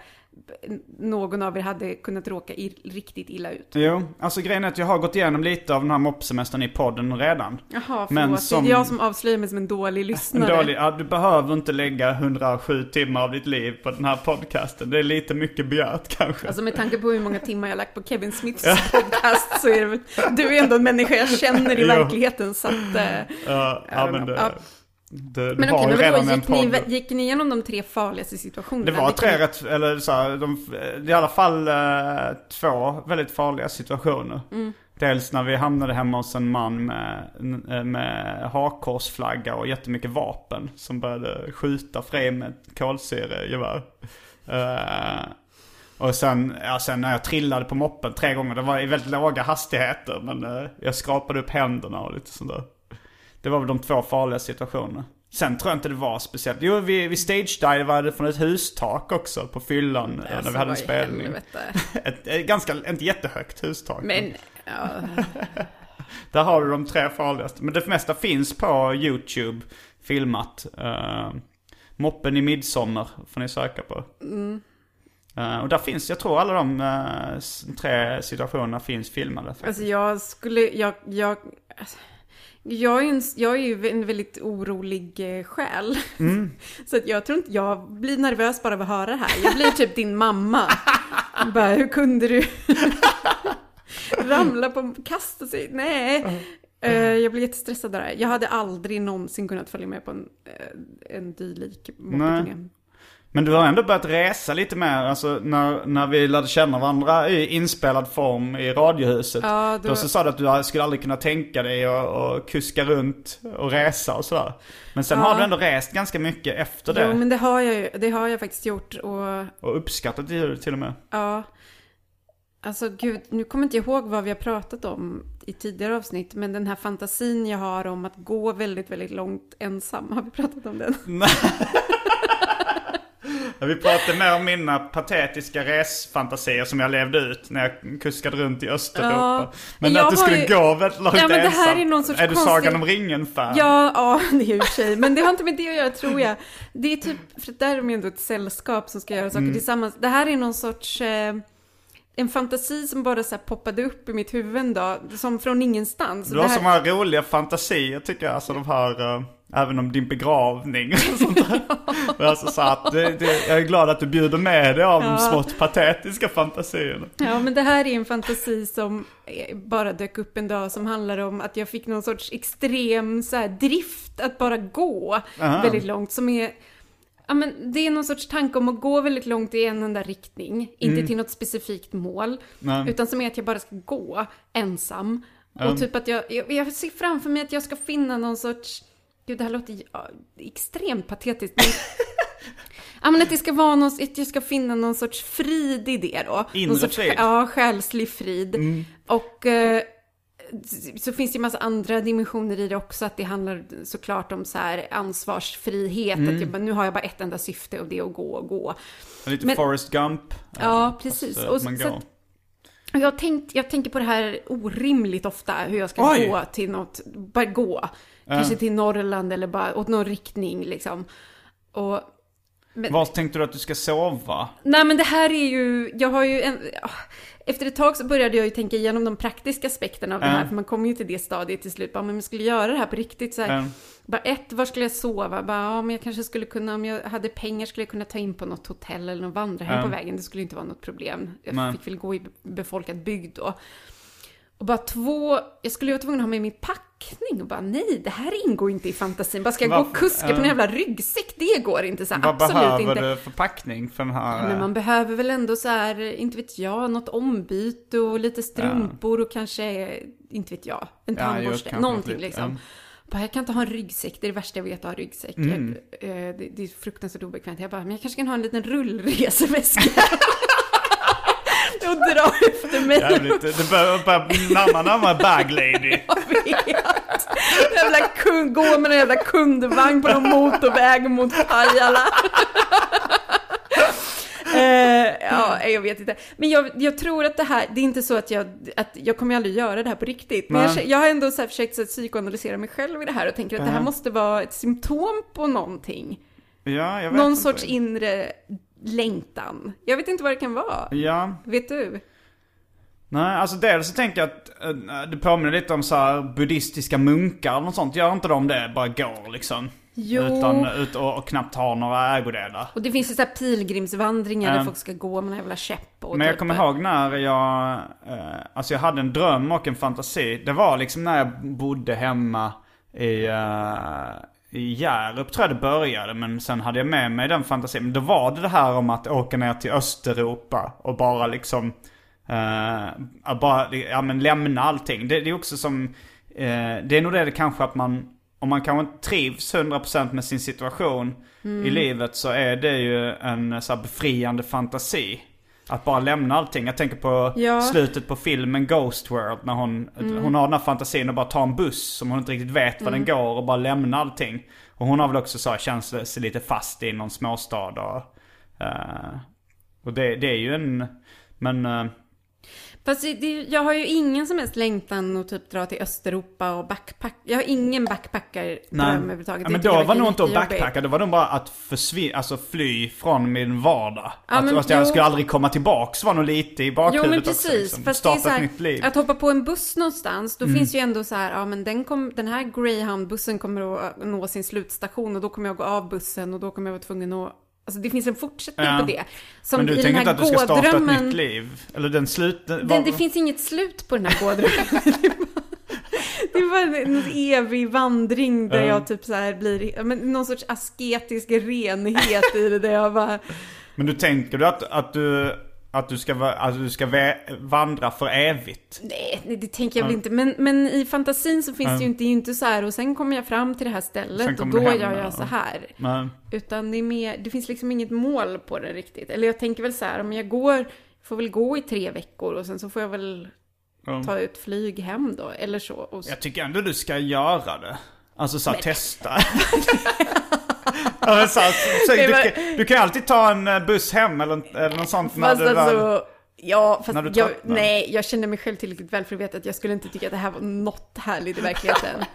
S2: någon av er hade kunnat råka i, riktigt illa ut.
S1: Jo, alltså grejen är att jag har gått igenom lite av den här moppsemestern i podden redan.
S2: Jaha, förlåt.
S1: Men som-
S2: Det är jag som avslöjar mig som en dålig
S1: En
S2: lyssnare.
S1: dålig, ja, du behöver inte lägga 107 timmar av ditt liv på den här podcasten. Det är lite mycket begärt kanske.
S2: Alltså med tanke på hur många timmar jag har lagt på Kevin Smiths podcast så är det du är ändå en människa jag känner i
S1: Jo.
S2: verkligen så att... eh,
S1: ja, men det,
S2: Ja.
S1: Det,
S2: Men
S1: har
S2: okej, men
S1: en
S2: gick ni, gick ni igenom de tre farligaste situationerna?
S1: Det var tre rätt, eller så här, de, det i alla fall eh, två väldigt farliga situationer.
S2: Mm.
S1: Dels när vi hamnade hemma hos en man med, med hakkorsflagga och jättemycket vapen. Som började skjuta Frej med kolsyregevär. Eh, och sen, ja, sen när jag trillade på moppen tre gånger, det var i väldigt låga hastigheter. Men eh, jag skrapade upp händerna och lite sånt där. Det var väl de två farliga situationerna. Sen tror jag inte det var speciellt. Jo, vi, vi stagedivade från ett hustak också på fyllan eh, när
S2: Alltså,
S1: vi hade en spelning. [LAUGHS] Ett, ett ganska, inte jättehögt hustak.
S2: Men, ja, [LAUGHS]
S1: Där har du de tre farligaste. Men det mesta finns på YouTube filmat. Uh, Moppen i midsommar får ni söka på. Eh, och där finns, jag tror alla de s- tre situationerna finns filmade. faktiskt.
S2: alltså jag skulle, jag, jag, alltså, jag är, en, jag är ju en väldigt orolig eh, själ.
S1: Mm. [LAUGHS]
S2: Så att jag tror inte, jag blir nervös bara av att höra det här. Jag blir typ din mamma. [LAUGHS] Bara, hur kunde du [LAUGHS] ramla på, kasta sig? Nej. Eh, jag blir jättestressad där. Jag hade aldrig någonsin kunnat följa med på en, eh, en dylik moppeturné.
S1: Men du har ändå börjat resa lite mer, alltså när, när vi lärde känna varandra i inspelad form i Radiohuset.
S2: Ja,
S1: då...
S2: då-
S1: så sa du att du skulle aldrig kunna tänka dig att att kuska runt och resa och sådär. Men sen
S2: Ja.
S1: har du ändå rest ganska mycket efter det.
S2: Jo, men det har jag ju. Det har jag faktiskt gjort. Och
S1: Och uppskattat det till och med.
S2: Ja. Alltså gud, nu kommer inte jag ihåg vad vi har pratat om i tidigare avsnitt, men den här fantasin jag har om att gå väldigt, väldigt långt ensam, har vi pratat om den? [LAUGHS] [LAUGHS]
S1: Vi pratade mer om mina patetiska resfantasier som jag levde ut när jag kuskade runt i Östeuropa.
S2: Ja,
S1: men att du skulle
S2: ju-
S1: gå väldigt långt
S2: Ja, men det här
S1: ensam.
S2: är någon sorts
S1: Är du
S2: konstig-
S1: Sagan om ringen-fan?
S2: Ja, ja, [LAUGHS] det är ju sig, men det har inte med det att göra tror jag. Det är typ, för där är de ju ändå ett sällskap som ska göra saker
S1: Mm.
S2: tillsammans. Det här är någon sorts, eh, en fantasi som bara så poppade upp i mitt huvud en dag, som från ingenstans.
S1: Du har
S2: här-
S1: så många roliga fantasier tycker jag. Alltså de här, eh, även om din begravning och sånt där. [LAUGHS] Alltså så att det, det, jag är glad att du bjuder med dig av de
S2: Ja.
S1: smått patetiska fantasierna.
S2: Ja, men det här är en fantasi som eh, bara dök upp en dag som handlar om att jag fick någon sorts extrem så här, drift att bara gå
S1: Aha.
S2: väldigt långt som är Ja, men det är någon sorts tanke om att gå väldigt långt i en enda riktning, inte till något specifikt mål,
S1: Nej.
S2: utan som är att jag bara ska gå ensam. Och typ att jag, jag, jag ser framför mig att jag ska finna någon sorts, gud det här låter ja, extremt patetiskt, men [LAUGHS] Ja men att det ska vara någon, att jag ska finna någon sorts frid i det då.
S1: Inre
S2: någon sorts,
S1: frid.
S2: Ja, själslig frid. Och eh, så finns det ju massa andra dimensioner i det också. Att det handlar såklart om så här ansvarsfrihet. Att jag, bara, nu har jag bara ett enda syfte och det är att gå och gå.
S1: Lite
S2: Men-
S1: Forrest Gump.
S2: Ja, precis.
S1: eh,
S2: Och så- Jag, tänkt, jag tänker på det här orimligt ofta, hur jag ska
S1: Oj!
S2: gå till något, bara gå. Kanske till Norrland eller bara åt någon riktning liksom. Och, men,
S1: Var tänkte du att du ska sova?
S2: Nej men det här är ju, jag har ju en, efter ett tag så började jag ju tänka igenom de praktiska aspekterna av det här, för man kommer ju till det stadiet till slut, bara, men jag skulle göra det här på riktigt så här.
S1: Ja.
S2: Bara ett, var skulle jag sova? Bara, ja, men jag kanske skulle kunna, om jag hade pengar skulle jag kunna ta in på något hotell eller något vandrarhem
S1: Ja.
S2: på vägen. Det skulle inte vara något problem. Jag
S1: Nej.
S2: fick väl gå i be- befolkad bygd då. Och bara två, jag skulle ju vara tvungen att ha med min packning och bara nej, det här ingår inte i fantasin. Bara ska jag gå och
S1: Varför?
S2: kuska på
S1: Ja.
S2: en jävla ryggsäck? Det går inte så här,
S1: Vad
S2: absolut
S1: behöver
S2: inte.
S1: du för packning för den här?
S2: Men man behöver väl ändå så här, inte vet jag, något ombyte och lite strumpor och kanske, inte vet jag, en
S1: Ja,
S2: tandborste,
S1: kanske
S2: någonting
S1: lite,
S2: liksom. Bara, jag kan inte ha en ryggsäck, det är det värsta jag vet att ha ryggsäck.
S1: Mm.
S2: Jag, eh, det, det är fruktansvärt obekvämt. Jag bara, men jag kanske kan ha en liten rullreseväska. och dra efter mig.
S1: Jävligt, det börjar börjar närma närmare bag lady. [LAUGHS]
S2: Jag vet. Jävla kund, gå med en jävla kundvagn på någon motorväg mot Pajala. [LAUGHS] Eh, ja, jag vet inte. Men jag, jag tror att det här, det är inte så att jag, att jag kommer aldrig göra det här på riktigt. Men jag, jag har ändå så försökt så psykoanalysera mig själv i det här och tänker att det här måste vara ett symptom på någonting.
S1: Ja, jag vet
S2: Någon
S1: inte.
S2: sorts inre längtan. Jag vet inte vad det kan vara.
S1: Ja,
S2: Vet du?
S1: nej alltså dels så tänker jag att eh, det påminner lite om så här buddhistiska munkar något sånt. Gör inte de det, bara går liksom?
S2: Jo.
S1: Utan, ut och, och knappt har några ägodelar.
S2: Och det finns ju så här pilgrimsvandringar
S1: Ja.
S2: där folk ska gå med en jävla käpp och
S1: Men jag
S2: typ-
S1: kommer ihåg när jag, eh, alltså jag hade en dröm och en fantasi. Det var liksom när jag bodde hemma i, uh, i Hjärup tror jag det började. Men sen hade jag med mig den fantasin. Men då var det det här om att åka ner till Östeuropa och bara liksom, eh, bara, ja men lämna allting. Det, det är också som, eh, det är nog det, det kanske att man, om man kanske inte trivs 100% med sin situation i livet så är det ju en så här befriande fantasi. Att bara lämna allting. Jag tänker på
S2: Ja.
S1: slutet på filmen Ghost World när hon, hon har den här fantasin att bara ta en buss som hon inte riktigt vet var den går och bara lämna allting. Och hon har väl också så här, känt sig lite fast i någon småstad och... eh, och det, det är ju en... Men... eh,
S2: Fast det, det, jag har ju ingen som helst längtan att typ dra till Östeuropa och backpack. Jag har ingen backpackardröm överhuvudtaget.
S1: Ja,
S2: Det
S1: men då
S2: jag
S1: var nog inte att backpacka, då var nog bara att försvinna, alltså fly från min vardag.
S2: Ja,
S1: att,
S2: men
S1: att jag
S2: jo.
S1: skulle aldrig komma tillbaks var nog lite i
S2: Jo
S1: bakhuvudet
S2: men
S1: också.
S2: precis.
S1: Liksom.
S2: Fast det är så
S1: ett
S2: här,
S1: nytt liv. Mm.
S2: att hoppa på en buss någonstans, då finns ju ändå så här, ja men den, kom, den här greyhound-bussen kommer att nå sin slutstation och då kommer jag gå av bussen och då kommer jag vara tvungen att Alltså det finns en fortsättning
S1: Ja.
S2: på det. Som
S1: Men du
S2: i den
S1: tänker
S2: här
S1: inte att du ska starta ett nytt liv? Eller den slut...
S2: Det,
S1: vad-
S2: det finns inget slut på den här gådrömmen. [LAUGHS] Det var en evig vandring där
S1: Ja.
S2: jag typ så här blir, men någon sorts asketisk renhet i det där jag bara,
S1: Men du tänker du att, att du... Att du ska, att du ska vandra för evigt?
S2: nej, nej, det tänker jag väl inte. Men, men i fantasin så finns det ju inte, det inte så här och sen kommer jag fram till det här stället och då
S1: hem,
S2: gör
S1: ja.
S2: jag så här.
S1: Men,
S2: Utan det är mer, det finns liksom inget mål på det riktigt. Eller jag tänker väl så här, om jag går, får väl gå i tre veckor och sen så får jag väl ta ut flyg hem då, eller så. Och så.
S1: Jag tycker ändå du ska göra det. Alltså såhär testa. ja, men så, här, så, du, kan, du kan alltid ta en eh, buss hem eller, eller något sånt när
S2: Fast
S1: du väl...
S2: alltså, ja, fast jag, nej, jag känner mig själv tillräckligt väl för att veta att jag skulle inte tycka att det här var något härligt i verkligheten.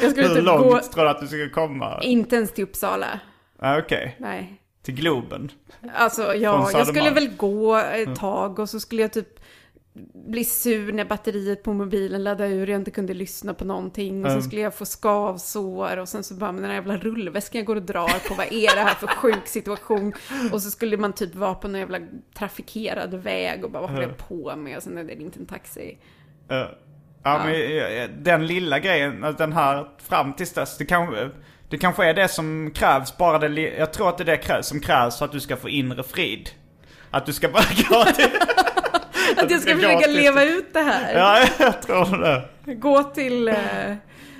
S2: Jag skulle
S1: Hur
S2: typ
S1: långt
S2: gå,
S1: tror du att du ska komma?
S2: inte ens till Uppsala.
S1: Ja, Okej,
S2: Nej.
S1: till Globen.
S2: Alltså, ja, jag skulle väl gå ett tag och så skulle jag typ bli sur när batteriet på mobilen laddade ur och jag inte kunde lyssna på någonting. Och
S1: Mm.
S2: så skulle jag få skavsår och sen så bara, men den här jävla rullväskan jag går och drar på, vad är det här för sjuk situation? Och så skulle man typ vara på någon jävla trafikerad väg och bara, vad håller jag på med? Och sen är det inte en taxi.
S1: Eh, ja, men eh, den lilla grejen, den här fram tills dess, det kanske, det kanske är det som krävs, bara det, jag tror att det är det som krävs för att du ska få inre frid. Att du ska bara [LAUGHS] gå till...
S2: Att jag ska försöka leva ut det här.
S1: Ja, jag tror det.
S2: Gå till eh,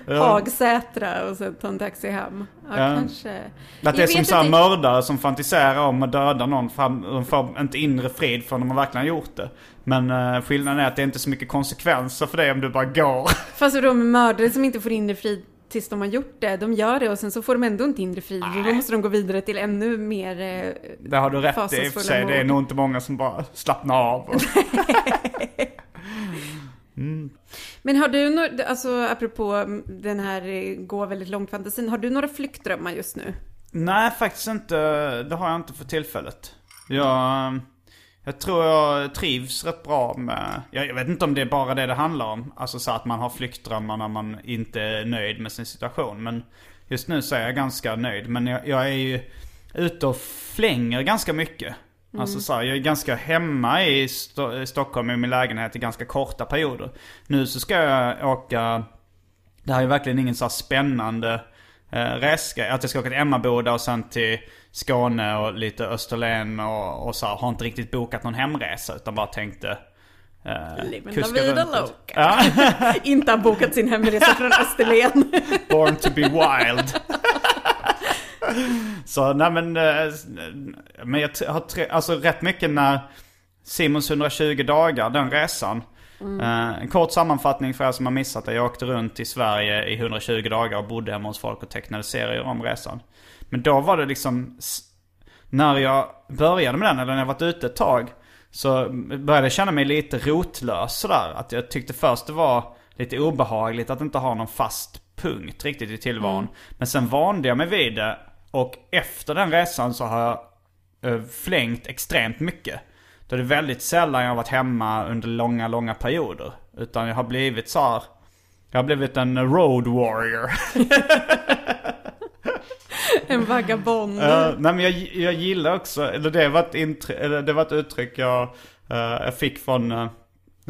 S1: Ja.
S2: Hagsätra och sen ta en taxi hem. Ja,
S1: Ja.
S2: kanske.
S1: Att det är som
S2: inte-
S1: mördare som fantiserar om att döda någon. De får inte inre frid förrän de har verkligen gjort det. Men uh, skillnaden är att det är inte så mycket konsekvenser för det om du bara går.
S2: Fast då med mördare som inte får inre frid tills de har gjort det, de gör det och sen så får de ändå inte inre frid. Och då måste de gå vidare till ännu mer... Eh,
S1: Det har du rätt i i och för
S2: Fasansfulla
S1: sig. Det är nog inte många som bara slappnar av. Och... [LAUGHS]
S2: Men har du några, alltså apropå den här eh, gå väldigt långt fantasin, har du några flyktdrömmar just nu?
S1: Nej, faktiskt inte. Det har jag inte för tillfället. Jag, jag tror jag trivs rätt bra med... Jag, jag vet inte om det är bara det det handlar om. Alltså så att man har flyktdrömmar när man inte är nöjd med sin situation. Men just nu så är jag ganska nöjd. Men jag, jag är ju ute och flänger ganska mycket. Alltså så här, jag är ganska hemma i Sto- Stockholm i min lägenhet i ganska korta perioder. Nu så ska jag åka... Det här är verkligen ingen så här spännande eh, resgrej. Att jag ska åka till Emmaboda och sen till Skåne och lite Österlen och, och så här, har inte riktigt bokat någon hemresa utan bara tänkte
S2: Live
S1: kuska
S2: la vida loca.
S1: Ja, [LAUGHS] [LAUGHS]
S2: inte har bokat sin hemresa från Österlen. [LAUGHS]
S1: born to be wild. så nej men, eh, men jag har tre, alltså rätt mycket när Simons 120 dagar, den resan. Eh, en kort sammanfattning för er som har missat det. Jag åkte runt i Sverige i 120 dagar och bodde hemma hos folk och tecknade serier om resan. Men då var det liksom, när jag började med den, eller när jag varit ute ett tag, så började jag känna mig lite rotlös sådär. Att jag tyckte först det var lite obehagligt att inte ha någon fast punkt riktigt i tillvaron. Men sen vande jag mig vid det och efter den resan så har jag eh, flängt extremt mycket. Då är det väldigt sällan jag har varit hemma under långa, långa perioder. Utan jag har blivit så här, Jag har blivit en road warrior. [LAUGHS]
S2: En vagabond.
S1: Uh, nej men jag, jag gillar också, eller det var ett, intry- eller det var ett uttryck jag, eh, jag fick från eh,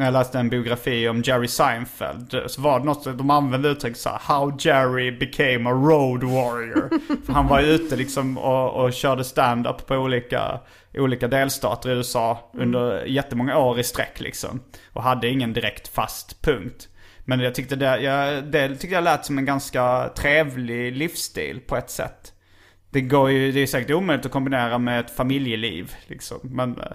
S1: när jag läste en biografi om Jerry Seinfeld. Så var det något, de använde uttryck så här, How Jerry became a road warrior. [LAUGHS] För han var ute liksom och, och körde stand-up på olika, olika delstater i USA under jättemånga år i sträck liksom. Och hade ingen direkt fast punkt. Men jag tyckte det, jag, det tyckte jag lät som en ganska trevlig livsstil på ett sätt. Det går ju, det är säkert omöjligt att kombinera med ett familjeliv liksom. Men eh,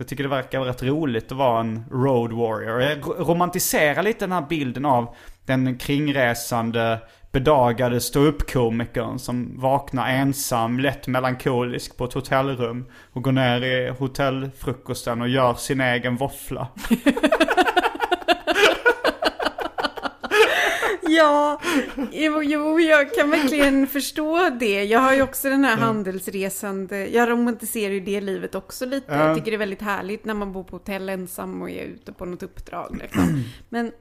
S1: jag tycker det verkar rätt roligt att vara en road warrior. Jag romantiserar lite den här bilden av den kringresande bedagade ståuppkomikern som vaknar ensam, lätt melankolisk på ett hotellrum och går ner i hotellfrukosten och gör sin egen våffla. [LAUGHS]
S2: Ja, jo, jo, jag kan verkligen förstå det. Jag har ju också den här handelsresande, jag romantiserar ju det livet också lite.
S1: Ja.
S2: Jag tycker det är väldigt härligt när man bor på hotell ensam och är ute på något uppdrag. Liksom. [CLEARS THROAT] Men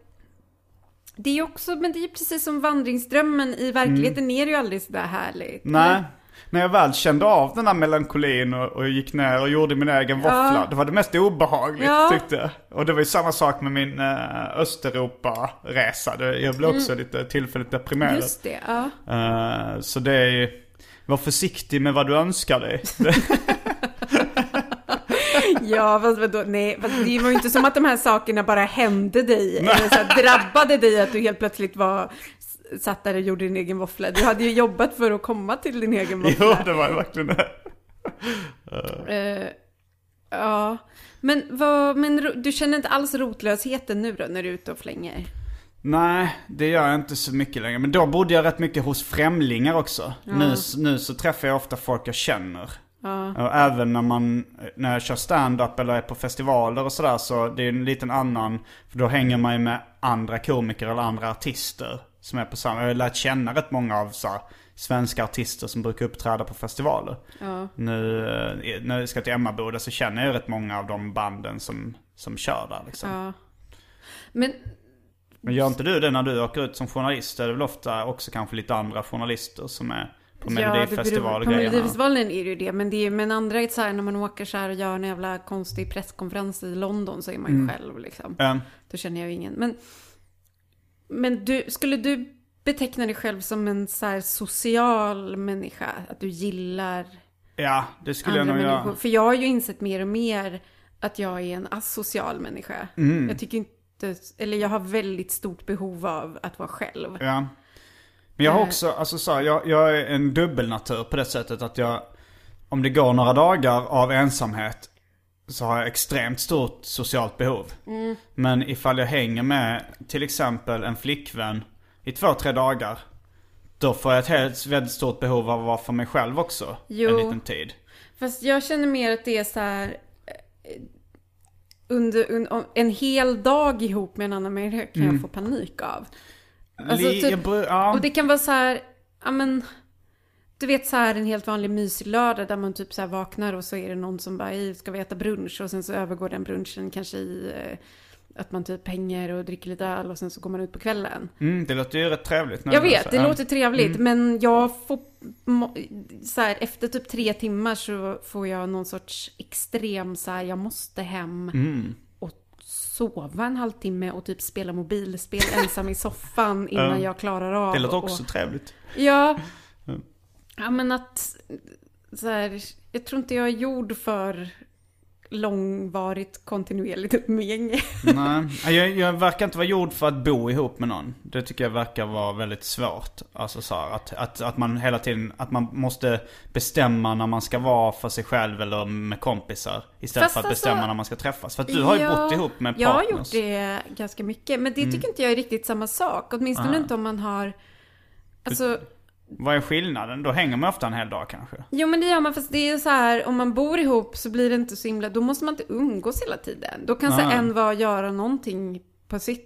S2: det är också, men det är precis som vandringsdrömmen. I verkligheten är det ju aldrig sådär härligt.
S1: Nej. När jag väl kände av den här melankolin och, och gick ner och gjorde min egen våffla. Det var det mest obehagligt
S2: Ja.
S1: tyckte jag. Och det var ju samma sak med min uh, Östeuropa-resa. Jag blev också lite tillfälligt deprimerad.
S2: Mm. Just det, ja.
S1: Eh, så det är ju, var försiktig med vad du önskar dig. [LAUGHS]
S2: Ja, fast vadå? Nej, fast det var ju inte som att de här sakerna bara hände dig. Eller så här, drabbade dig att du helt plötsligt var satt där och gjorde din egen våffla. Du hade ju jobbat för att komma till din egen [LAUGHS]
S1: jo,
S2: våffla.
S1: det var ju verkligen det. [LAUGHS]
S2: Eh, ja, men, vad, men du känner inte alls rotlösheten nu då när du är ute och flänger?
S1: Nej, det gör jag inte så mycket längre. Men då bodde jag rätt mycket hos främlingar också. Nu, nu så träffar jag ofta folk jag känner. Och även när man, när jag kör stand-up eller är på festivaler och sådär så det är en liten annan, för då hänger man ju med andra komiker eller andra artister som är på samma, jag har lärt känna rätt många av så här, svenska artister som brukar uppträda på festivaler. Nu, eh, när jag ska till Emmaboda så känner jag rätt många av de banden som, som kör där liksom.
S2: Ja. Men
S1: Men gör inte du det när du åker ut som journalist? Det är väl ofta också kanske lite andra journalister som är på Melodifestival och
S2: På. Melodifestivalen är det ju det, men det är men andra är så här när man åker så här och gör en jävla konstig presskonferens i London så är man ju
S1: Mm.
S2: själv liksom.
S1: Ja.
S2: Då känner jag ju ingen. Men, men du, skulle du beteckna dig själv som en så social människa? Att du gillar
S1: ja, det skulle
S2: andra
S1: jag nog
S2: människor?
S1: göra.
S2: För jag har ju insett mer och mer att jag är en asocial människa.
S1: Mm.
S2: Jag tycker inte, eller jag har väldigt stort behov av att vara själv.
S1: Ja. Men jag har
S2: Eh.
S1: också, alltså så här, jag, jag är en dubbelnatur på det sättet att jag, om det går några dagar av ensamhet så har jag extremt stort socialt behov.
S2: Mm.
S1: Men ifall jag hänger med till exempel en flickvän i två, tre dagar. Då får jag ett helt väldigt stort behov av att vara för mig själv också.
S2: Jo.
S1: En liten tid.
S2: Fast jag känner mer att det är så här eh, under, un- en hel dag ihop med en annan människa kan jag få panik av. Alltså, typ-. Och det kan vara så här, ja men, du vet så här en helt vanlig mysig lördag där man typ så här vaknar och så är det någon som bara, "Ej, ska vi äta brunch? Och sen så övergår den brunchen kanske i eh, att man typ hänger och dricker lite öl och sen så går man ut på kvällen.
S1: Mm, det låter ju rätt trevligt.
S2: Jag vet, det låter trevligt, men jag får... Så här, efter typ tre timmar så får jag någon sorts extrem så här, jag måste hem
S1: Mm.
S2: och sova en halvtimme och typ spela mobilspel ensam i soffan innan
S1: Ja.
S2: jag klarar av.
S1: Det låter
S2: och-
S1: också trevligt.
S2: Ja. Ja, men att... Så här, jag tror inte jag är gjord för långvarigt kontinuerligt umgänge. [LAUGHS]
S1: Nej, jag, jag verkar inte vara gjord för att bo ihop med någon. Det tycker jag verkar vara väldigt svårt. Alltså så här, att, att, att man hela tiden, att man måste bestämma när man ska vara för sig själv eller med kompisar. Istället
S2: Fast
S1: för att
S2: alltså-
S1: bestämma när man ska träffas. För att du har ju
S2: Ja,
S1: bott ihop med
S2: Jag har
S1: partners.
S2: gjort det ganska mycket, men det tycker inte jag är riktigt samma sak. Åtminstone
S1: Ah.
S2: inte om man har... Alltså,
S1: Vad är skillnaden? Då hänger man ofta en hel dag kanske.
S2: jo men det gör man, fast det är så här, om man bor ihop så blir det inte så himla, då måste man inte umgås hela tiden. Då kan så en vara göra någonting på sitt,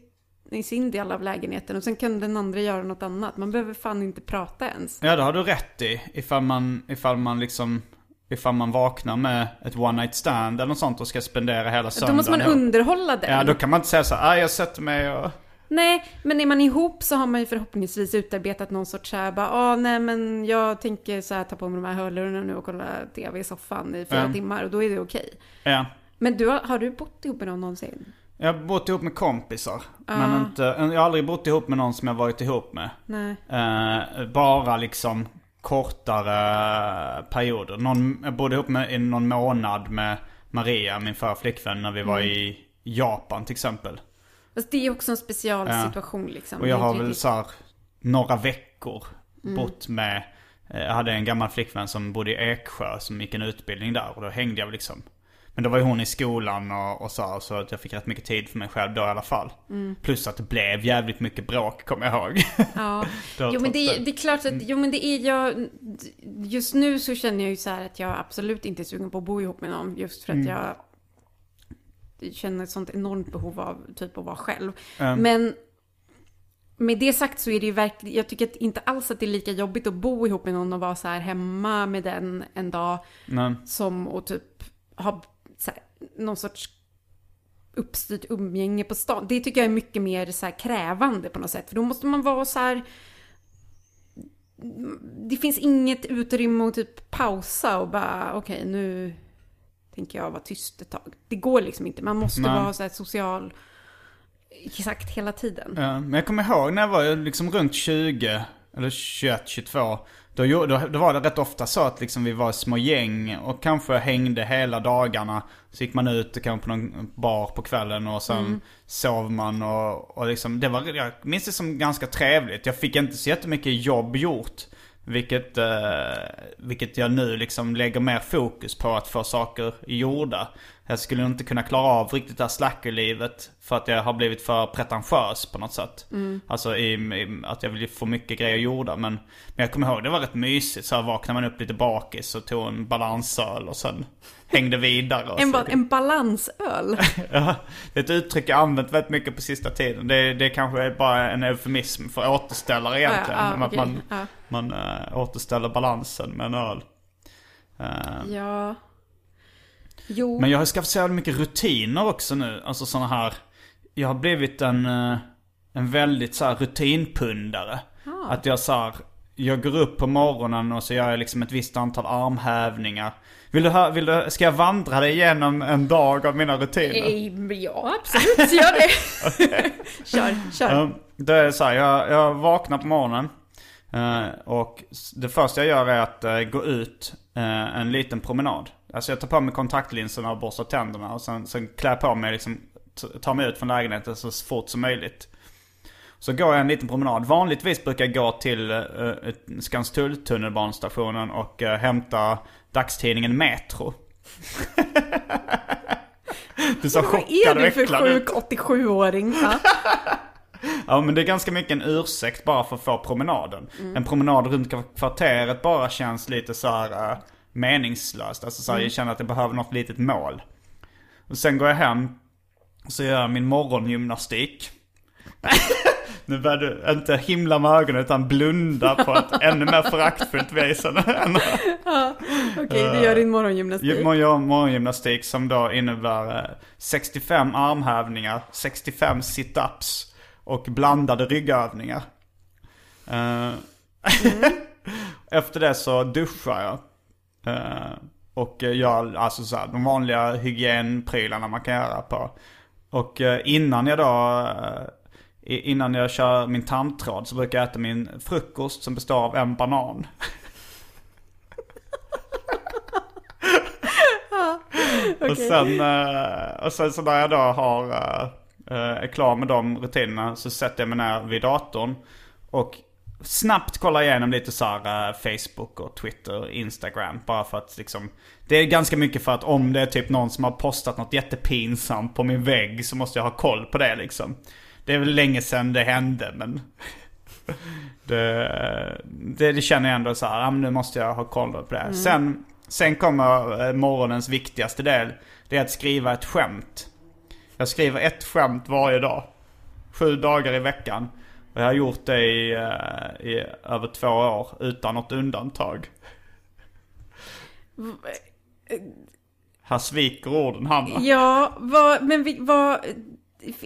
S2: i sin del av lägenheten och sen kan den andra göra något annat. Man behöver fan inte prata ens.
S1: Ja, det har du rätt i. Ifall man, ifall man liksom... Ifall man vaknar med ett one night stand eller något sånt och ska spendera hela söndagen
S2: Då måste man underhålla den.
S1: Ja, då kan man inte säga så här, ah, jag sätter mig och...
S2: Nej, men är man ihop så har man ju förhoppningsvis utarbetat någon sorts så här, bara, ah, nej men jag tänker så här ta på mig de här hörlurarna nu och kolla tv i soffan i fyra
S1: Ja.
S2: timmar och då är det okej.
S1: Ja.
S2: Men du har, har du bott ihop med någon någonsin?
S1: Jag har bott ihop med kompisar.
S2: Ah.
S1: Men inte, jag har aldrig bott ihop med någon som jag varit ihop med.
S2: Nej.
S1: Eh, bara liksom kortare perioder. Någon, jag bodde ihop med i någon månad med Maria, min förra flickvän, när vi var
S2: Mm.
S1: i Japan till exempel.
S2: Fast det är också en specialsituation liksom.
S1: Och jag
S2: är
S1: har väl
S2: riktigt-
S1: så här, några veckor
S2: Mm.
S1: bott med, eh, jag hade en gammal flickvän som bodde i Eksjö som gick en utbildning där. Och då hängde jag liksom Men då var ju hon i skolan och, och så, så att jag fick rätt mycket tid för mig själv då i alla fall. Plus att det blev jävligt mycket bråk, kommer jag ihåg. [LAUGHS]
S2: Ja. [LAUGHS] Jo men det, det är klart att, jo men det är jag, just nu så känner jag ju så här att jag absolut inte är sugen på att bo ihop med någon just för att jag känner ett sånt enormt behov av typ att vara själv.
S1: Mm.
S2: Men med det sagt så är det ju verkligen, jag tycker att inte alls att det är lika jobbigt att bo ihop med någon och vara så här hemma med den en dag
S1: Nej.
S2: som att typ ha här, någon sorts uppstyrt umgänge på stan. Det tycker jag är mycket mer så här krävande på något sätt. För då måste man vara så här... Det finns inget utrymme att typ pausa och bara okej nu tänker jag vara tyst ett tag. Det går liksom inte. Man måste
S1: Nej.
S2: vara så här social exakt hela tiden.
S1: Ja, men jag kommer ihåg när jag var liksom runt 20, eller 21, 22. Då, då, då var det rätt ofta så att liksom vi var små gäng och kanske hängde hela dagarna. Så gick man ut och kanske på någon bar på kvällen och sen sov man och, och liksom, det var, jag minns det som ganska trevligt. Jag fick inte så jättemycket jobb gjort. Vilket, eh, vilket jag nu liksom lägger mer fokus på att få saker gjorda. Jag skulle inte kunna klara av riktigt det här slackerlivet för att jag har blivit för pretentiös på något sätt. Alltså i, i, att jag vill få mycket grejer gjorda. Men, men jag kommer ihåg det var rätt mysigt. Så här vaknade man upp lite bakis och tog en balansöl och sen hängde vidare.
S2: En, ba- en balansöl. [LAUGHS]
S1: Ja, det är ett uttryck jag använt väldigt mycket på sista tiden. Det, det kanske är bara en eufemism för återställare egentligen.
S2: Ja, ja,
S1: att man.
S2: Ja.
S1: man äh, återställer balansen med en öl. Eh,
S2: Ja. Jo.
S1: Men jag har skaffat så jävla mycket rutiner också nu. Alltså sådana här. Jag har blivit en, eh, en väldigt så rutinpundare. Att jag så här, jag går upp på morgonen och så gör jag liksom ett visst antal armhävningar. Vill du, hö- vill du, ska jag vandra dig igenom en dag av mina rutiner?
S2: Eh, Ja, absolut. Gör det. [LAUGHS] kör, kör.
S1: Ja, det är så här, jag, jag vaknar på morgonen. eh, och det första jag gör är att eh, gå ut en liten promenad. Alltså jag tar på mig kontaktlinserna och borstar tänderna. Och sen, sen klär på mig liksom, tar mig ut från lägenheten så fort som möjligt. Så går jag en liten promenad. Vanligtvis brukar jag gå till uh, Skanstull tunnelbanestationen och uh, hämta dagstidningen Metro. [LAUGHS] du
S2: Vad
S1: chockad
S2: är
S1: och
S2: du för
S1: äcklad ut.
S2: sjuk 87-åring? [LAUGHS] Ja.
S1: Men det är ganska mycket en ursäkt bara för att få promenaden. En promenad runt kvarteret bara känns lite så här uh, meningslöst. Alltså så här, jag känner att jag behöver något litet mål. Och sen går jag hem. Och så gör jag min morgongymnastik. [LAUGHS] nu börjar du inte himla med ögonen utan blunda på ett [LAUGHS] ännu mer föraktfullt vis än
S2: Okej, du gör din morgongymnastik.
S1: Man gör morgongymnastik som då innebär eh, 65 armhävningar, 65 sit-ups och blandade ryggövningar. Eh, [LAUGHS] Efter det så duschar jag. Eh, Och gör alltså så här, de vanliga hygienprylarna man kan göra på. Och eh, innan jag då, eh, innan jag kör min tandtråd så brukar jag äta min frukost som består av en banan. [LAUGHS] Och sen, eh, och sen så när jag då har, eh, är klar med de rutinerna så sätter jag mig ner vid datorn. Och snabbt kollar igenom lite så här eh, Facebook och Twitter, Instagram. Bara för att liksom, det är ganska mycket för att om det är typ någon som har postat något jättepinsamt på min vägg så måste jag ha koll på det liksom. Det är väl länge sedan det hände men [LAUGHS] det, det, det känner jag ändå så här, nu måste jag ha koll på det. Sen, sen kommer eh, morgonens viktigaste del. Det är att skriva ett skämt. Jag skriver ett skämt varje dag. Sju dagar i veckan. Och jag har gjort det i, eh, i över två år utan något undantag. Här sviker orden Hanna.
S2: Ja, vad, men vi, vad...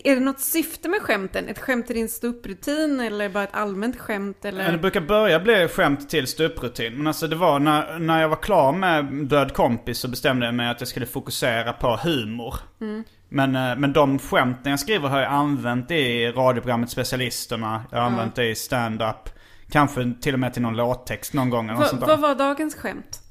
S2: Är det något syfte med skämten? Ett skämt till din ståupprutin eller bara ett allmänt skämt
S1: Men det
S2: eller?
S1: brukar börja bli skämt till ståupprutin. Men alltså det var när, när jag var klar med Död kompis så bestämde jag mig att jag skulle fokusera på humor. Men, eh, men de skämten jag skriver har jag använt i radioprogrammet Specialisterna. Jag har använt det i stand-up. Kanske till och med till någon låttext någon gång eller
S2: Va,
S1: sånt
S2: vad var dagens skämt?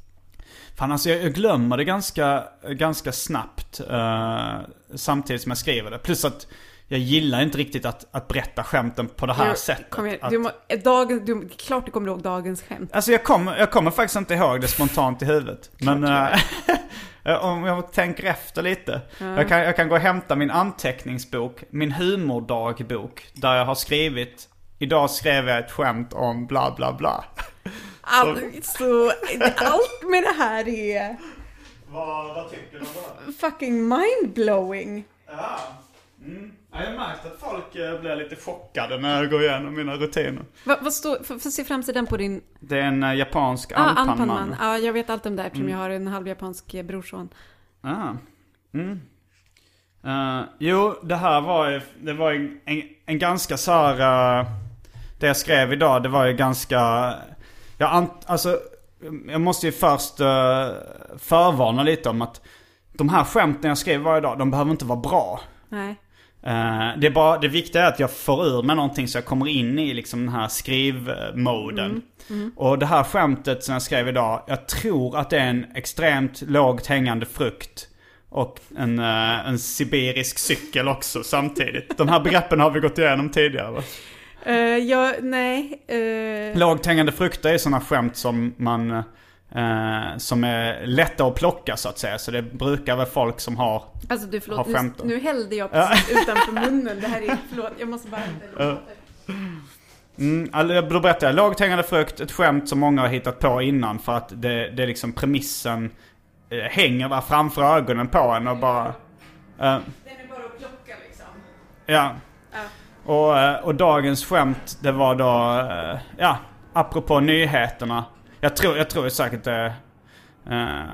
S1: Fan alltså jag, jag glömmer det ganska, ganska snabbt. eh, samtidigt som jag skriver det. Plus att jag gillar inte riktigt att, att berätta skämten på det här
S2: Jag-
S1: sättet.
S2: Kom igen,
S1: att,
S2: du, må, dagen, du, klart du kommer ihåg dagens skämt.
S1: Alltså jag kommer, jag kommer faktiskt inte ihåg det spontant i huvudet. [LAUGHS] Men [LAUGHS] eh, om jag tänker efter lite. Jag, kan, jag kan gå och hämta min anteckningsbok, min humordagbok. Där jag har skrivit, idag skrev jag ett skämt om bla bla bla. [LAUGHS]
S2: Alltså, allt med det här är
S1: Vad, vad tycker du om det?
S2: fucking mindblowing.
S1: Ja. Mm. Ja, Jag har märkt att folk eh, blir lite chockade när jag går igenom mina rutiner.
S2: Vad, vad står, får, får se framsidan på din...
S1: Det är en eh, japansk
S2: Ah,
S1: anpanman.
S2: Ja, jag vet allt om det eftersom jag har en halvjapansk eh, brorson.
S1: Ah. Mm. Eh, jo, det här var ju, det var ju en, en ganska så här, eh, det jag skrev idag, det var ju ganska, jag alltså, jag måste ju först uh, förvarna lite om att de här skämten jag skriver varje dag, de behöver inte vara bra.
S2: Nej.
S1: Eh, det, är bara, det viktiga är att jag får ur mig någonting så jag kommer in i liksom den här skrivmoden. Och det här skämtet som jag skrev idag, jag tror att det är en extremt lågt hängande frukt. Och en, eh, en sibirisk cykel också samtidigt. De här begreppen har vi gått igenom tidigare va?
S2: Uh, ja, nej. Uh,
S1: Lågt hängande frukter är sådana skämt som man... eh, som är lätta att plocka så att säga. Så det brukar väl folk som har...
S2: alltså du, förlåt.
S1: Har
S2: Nu, nu hällde jag precis utanför [LAUGHS] munnen. Det här är, förlåt. Jag måste bara...
S1: Mm, alltså, då berättar jag. Lågt hängande frukt, ett skämt som många har hittat på innan för att det, det är liksom premissen eh, hänger där framför ögonen på en och bara... eh,
S2: Den är bara att plocka liksom.
S1: ja. Och, eh, och dagens skämt det var då, eh, ja, apropå nyheterna. Jag tror, jag tror säkert det... eh,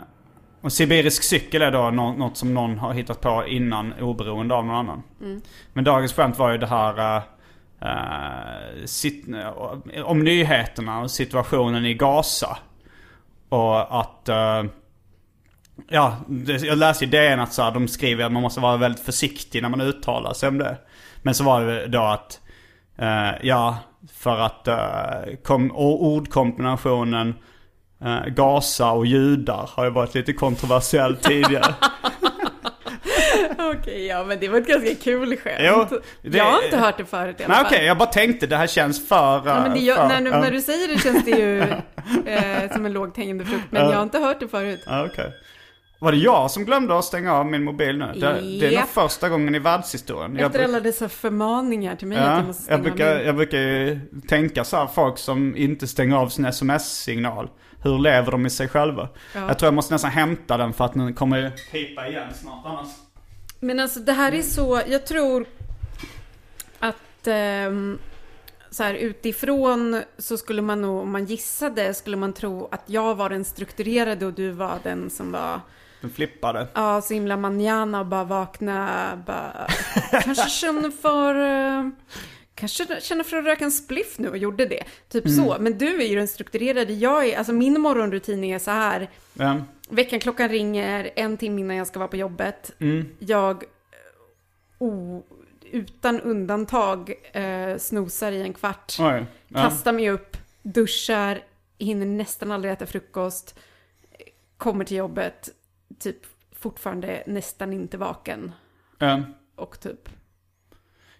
S1: och sibirisk cykel är då nå- något som någon har hittat på innan oberoende av någon annan. Men dagens skämt var ju det här... eh, eh, sit, eh, om nyheterna och situationen i Gaza. Och att... eh, ja, det, jag läste i DN att så här, de skriver att man måste vara väldigt försiktig när man uttalar sig om det. Men så var det då att... eh, ja, för att uh, kom, och ordkombinationen uh, Gaza och judar har ju varit lite kontroversiell tidigare. [LAUGHS]
S2: Okej, ja men det var ett ganska kul skämt.
S1: Jo, det-
S2: jag har inte hört det förut i alla
S1: Nej
S2: fall.
S1: okej, jag bara tänkte det här känns för...
S2: Ja, men det,
S1: eh,
S2: gör-
S1: för
S2: när, du-
S1: ja.
S2: när du säger det känns det ju [LAUGHS] eh, som en lågt hängande frukt. Men
S1: Ja.
S2: jag har inte hört det förut.
S1: Okej. Var det jag som glömde att stänga av min mobil nu? Det, det är nog första gången i världshistorien. Jag,
S2: Efter
S1: bruk-
S2: alla dessa förmaningar till mig att
S1: ja,
S2: jag måste stänga
S1: jag, brukar,
S2: min.
S1: jag brukar ju tänka så här, folk som inte stänger av sin sms-signal. Hur lever de i sig själva?
S2: Ja.
S1: Jag tror jag måste nästan hämta den för att den kommer pipa igen snart annars.
S2: Men alltså det här är så, jag tror att ehm, så här utifrån så skulle man nog, om man gissade, skulle man tro att jag var den strukturerade och du var den som var
S1: Den flippade.
S2: Ja, så himla manjana och bara vakna, bara kanske känner för, eh, kanske känner för att röka en spliff nu och gjorde det. Typ så. Men du är ju den strukturerade, jag är, alltså min morgonrutin är så här.
S1: Ja.
S2: Väckarklockan ringer en timme innan jag ska vara på jobbet.
S1: Mm.
S2: Jag, eh, o, utan undantag, eh, snosar i en kvart.
S1: Oj. Ja.
S2: Kastar mig upp, duschar, hinner nästan aldrig äta frukost. Kommer till jobbet, typ fortfarande nästan inte vaken.
S1: Ja.
S2: Och typ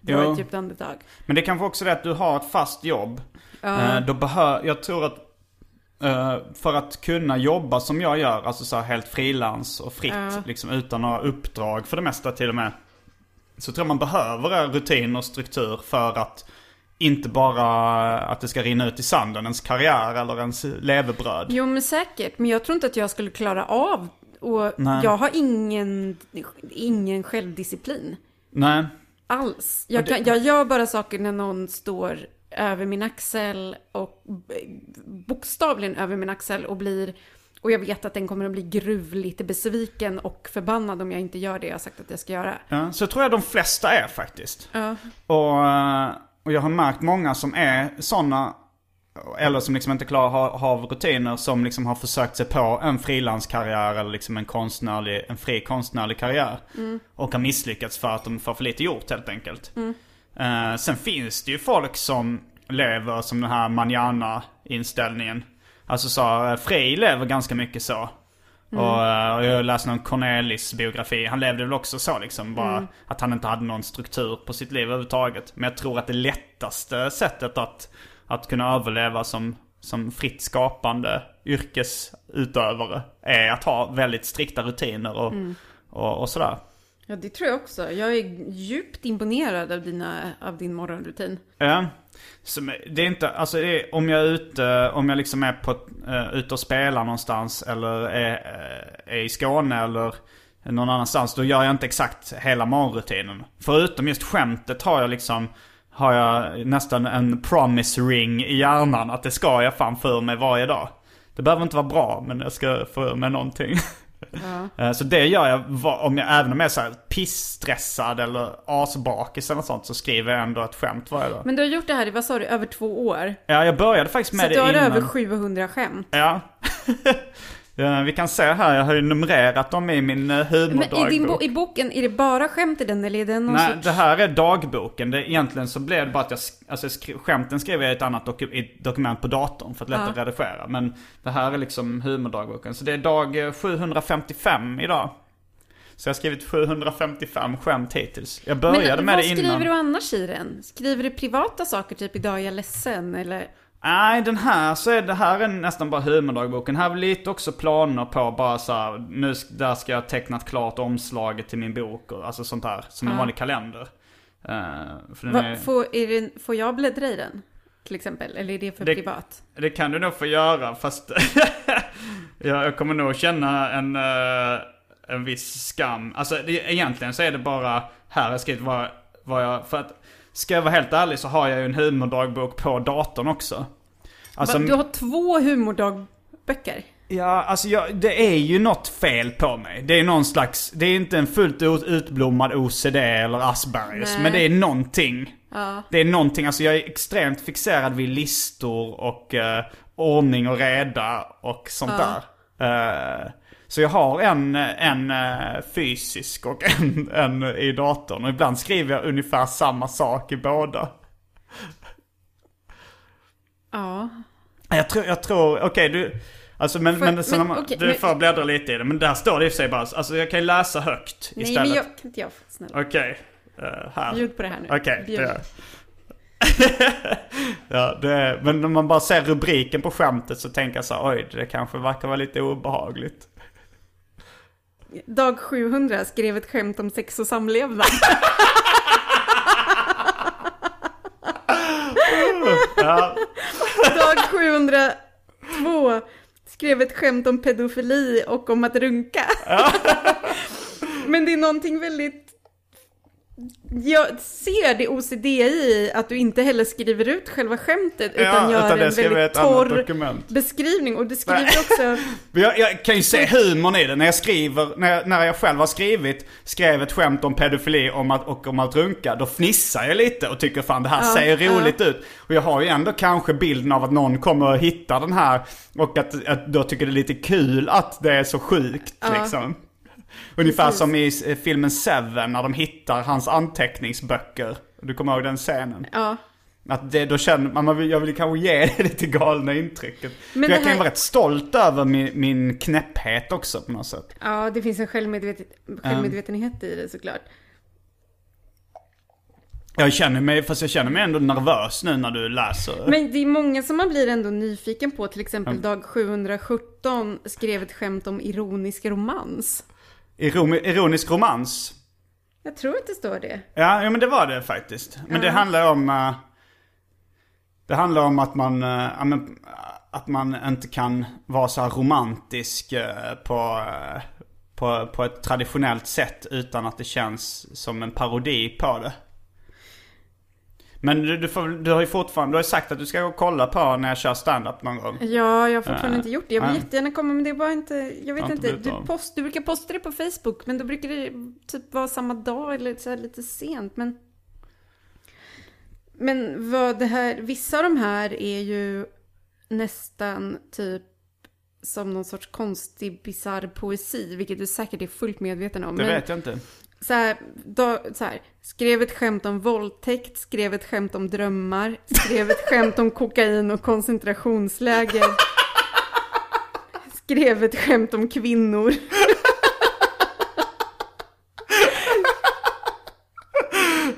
S1: Jo.
S2: drar ett djupt andetag.
S1: Men det är kanske också det att du har ett fast jobb. Eh, då behör, jag tror att eh, för att kunna jobba som jag gör, alltså så här helt frilans och fritt,
S2: Ja.
S1: liksom utan några uppdrag för det mesta till och med. Så tror jag man behöver rutin och struktur för att inte bara att det ska rinna ut i sanden, ens karriär eller ens levebröd.
S2: Jo men säkert, men jag tror inte att jag skulle klara av och
S1: Nej.
S2: jag har ingen, ingen självdisciplin
S1: Nej.
S2: alls. Jag, kan, jag gör bara saker när någon står över min axel och bokstavligen över min axel och blir och jag vet att den kommer att bli gruvligt besviken och förbannad om jag inte gör det jag sagt att jag ska göra.
S1: Ja, så tror jag de flesta är faktiskt.
S2: Ja.
S1: Och, eh, och jag har märkt många som är sådana, eller som liksom inte klarar ha- av rutiner, som liksom har försökt sig på en frilanskarriär eller liksom en konstnärlig, en fri konstnärlig karriär. Och har misslyckats för att de får för lite gjort helt enkelt. Eh, sen finns det ju folk som lever som den här manjana inställningen Alltså så, eh, Frej lever ganska mycket så. Och, eh, och jag läste någon Cornelis biografi. Han levde väl också så liksom. Bara att han inte hade någon struktur på sitt liv överhuvudtaget. Men jag tror att det lättaste sättet att, att kunna överleva som, som fritt skapande yrkesutövare är att ha väldigt strikta rutiner och, och, och sådär.
S2: Ja, det tror jag också. Jag är djupt imponerad av, dina, av din morgonrutin.
S1: Ja. Som, det är inte, alltså det är, om jag är ute, om jag liksom är på, uh, ute och spelar någonstans eller är, uh, är i Skåne eller någon annanstans. Då gör jag inte exakt hela morgonrutinen. Förutom just skämtet har jag liksom, har jag nästan en promise ring i hjärnan att det ska jag fan för mig varje dag. Det behöver inte vara bra men jag ska få ur mig någonting. [LAUGHS] Eh, Så det gör jag om jag även om jag är så här pissstressad eller asbakis eller sånt så skriver jag ändå ett skämt varje dag.
S2: Men du har gjort det här i, vad sa du, över två år?
S1: Ja, jag började faktiskt
S2: Så
S1: med
S2: att
S1: det
S2: du har
S1: innan.
S2: över 700 skämt.
S1: Ja. [LAUGHS] ja. Vi kan se här, jag har ju numrerat dem i min eh,
S2: Men i, din bo-
S1: humordagbok.
S2: i boken, är det bara skämt i den eller är det någon
S1: Nej,
S2: sorts...
S1: det här är dagboken. Det, egentligen så blev det bara att jag, alltså skri- skämten skrev jag i ett annat doku- ett dokument på datorn för att lättare redigera. Men det här är liksom humordagboken. Så det är dag eh, 755 idag. Så jag har skrivit 755 skämt hittills. Jag började
S2: Men
S1: med
S2: vad
S1: det
S2: skriver
S1: innan.
S2: du annars i den? Skriver du privata saker, typ idag är jag ledsen eller?
S1: Nej, den här så är det här är nästan bara humordagboken. Här är lite också planer på bara så här, nu där ska jag tecknat klart omslaget till min bok och alltså sånt här. Som en vanlig kalender. Eh, för
S2: Va,
S1: är,
S2: får, är det, får jag bläddra i den? Till exempel? Eller är det för
S1: Det-
S2: privat?
S1: det kan du nog få göra fast [LAUGHS] jag, kommer nog känna en, eh, en viss skam. Alltså det, egentligen så är det bara, här har jag skrivit vad, vad jag, för att ska jag vara helt ärlig så har jag ju en humordagbok på datorn också. Alltså,
S2: Va, du har två humordagböcker?
S1: Ja, alltså jag, det är ju något fel på mig. Det är någon slags, det är inte en fullt ut, utblommad OCD eller Aspergers.
S2: Nej.
S1: Men det är någonting.
S2: Ja.
S1: Det är någonting, alltså jag är extremt fixerad vid listor och eh, ordning och reda och sånt där. Eh, så jag har en, en eh, fysisk och [LAUGHS] en, en i datorn. Och ibland skriver jag ungefär samma sak i båda.
S2: Ja.
S1: Jag tror, jag tror, okej du... Alltså men,
S2: Får-
S1: men, så
S2: men,
S1: man,
S2: okej,
S1: du
S2: men-
S1: får bläddra lite i det. Men där står det i och för sig bara, alltså jag kan ju läsa högt
S2: Nej,
S1: istället.
S2: men jag, kan inte jag få snälla?
S1: Okej. eh, här.
S2: Bjud på det här nu.
S1: Okej,
S2: Bjud.
S1: det [LAUGHS] ja, det är, men när man bara ser rubriken på skämtet så tänker jag så här, oj, det kanske verkar vara lite obehagligt.
S2: Dag 700 skrev ett skämt om sex och samlevnad.
S1: Ja,
S2: Dag 702 skrev ett skämt om pedofili och om att runka. Men det är någonting väldigt... Jag ser det OCD i att du inte heller skriver ut själva skämtet utan
S1: ja,
S2: gör
S1: utan
S2: en väldigt torr beskrivning. Och du skriver
S1: Nej.
S2: också... [LAUGHS]
S1: Jag, jag kan ju se humorn i det. När jag skriver, när jag, när jag själv har skrivit, skrev ett skämt om pedofili om att, och om att runka, då fnissar jag lite och tycker fan det här
S2: Ja,
S1: ser
S2: ja.
S1: roligt ut. Och jag har ju ändå kanske bilden av att någon kommer att hitta den här och att, att då tycker det är lite kul att det är så sjukt
S2: Ja.
S1: liksom. Ungefär
S2: Precis.
S1: som i eh, filmen Seven när de hittar hans anteckningsböcker. Du kommer ihåg den scenen?
S2: Ja.
S1: Att det, då känner man, vill, jag vill kanske ge [LAUGHS] det lite galna intrycket.
S2: Men
S1: För jag kan ju
S2: här-
S1: vara rätt stolt över min, min knäpphet också på något sätt.
S2: ja, det finns en självmedvet självmedvetenhet i det såklart.
S1: Jag känner mig, fast jag känner mig ändå nervös nu när du läser.
S2: Men det är många som man blir ändå nyfiken på. Till exempel dag 717 skrev ett skämt om ironisk romans.
S1: Ironisk romans.
S2: Jag tror att det står det.
S1: Ja, ja, men det var det faktiskt. Men det handlar om... eh, det handlar om att man, eh, eh, att man inte kan vara så här romantisk på, på, på ett traditionellt sätt utan att det känns som en parodi på det. Men du, du, får, du har ju fortfarande, du har sagt att du ska gå och kolla på när jag kör stand-up någon gång.
S2: Ja, jag har fortfarande
S1: Äh,
S2: inte gjort det. Jag vill
S1: nej.
S2: jättegärna komma, men det är bara inte... Jag vet
S1: Har inte
S2: inte. Du, post, du brukar posta det på Facebook, men då brukar det typ vara samma dag eller så lite sent. Men, men vad det här... Vissa av de här är ju nästan typ som någon sorts konstig, bisarr poesi, vilket du säkert är fullt medveten om.
S1: Det
S2: men,
S1: vet jag inte.
S2: Så här, då, så här, skrev ett skämt om våldtäkt, skrev ett skämt om drömmar, skrev ett skämt om kokain och koncentrationsläger. skrev ett skämt om kvinnor.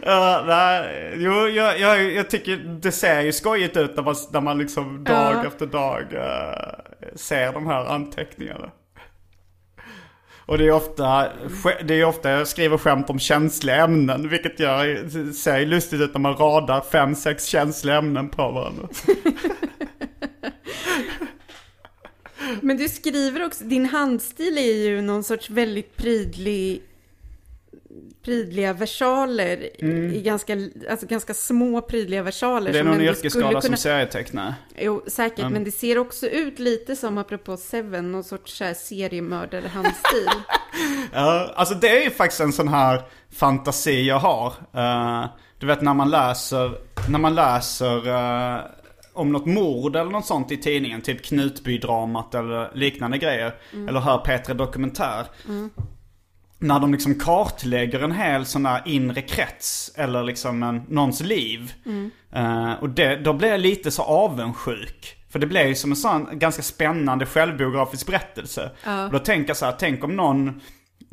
S1: Ja, nej, jo, jag, jag, jag tycker det ser ju skojigt ut när man, när man liksom dag
S2: Ja.
S1: efter dag eh, ser de här anteckningarna. Och det är ofta, det är ofta jag skriver skämt om känsliga ämnen, vilket gör, ser lustigt ut när man radar fem, sex känsliga ämnen på varandra. [LAUGHS]
S2: Men du skriver också, din handstil är ju någon sorts väldigt prydlig prydliga versaler i ganska, alltså ganska små prydliga versaler.
S1: Mm. Det är någon
S2: ändå
S1: yrkesskala
S2: skulle
S1: som
S2: kunna-
S1: serietecknare.
S2: Jo, säkert, men det ser också ut lite som, apropå Seven, någon sorts seriemördare-handstil. [LAUGHS]
S1: Ja, alltså det är ju faktiskt en sån här fantasi jag har. Eh, du vet när man läser, när man läser eh, om något mord eller något sånt i tidningen, typ Knutby-dramat eller liknande grejer. Eller hör Petra Dokumentär. När de liksom kartlägger en hel sån här inre krets eller liksom en, någons liv. Eh, och det, då blir jag lite så avundsjuk. För det blir ju som en sån ganska spännande självbiografisk berättelse. Och då tänker jag så här, tänk om någon,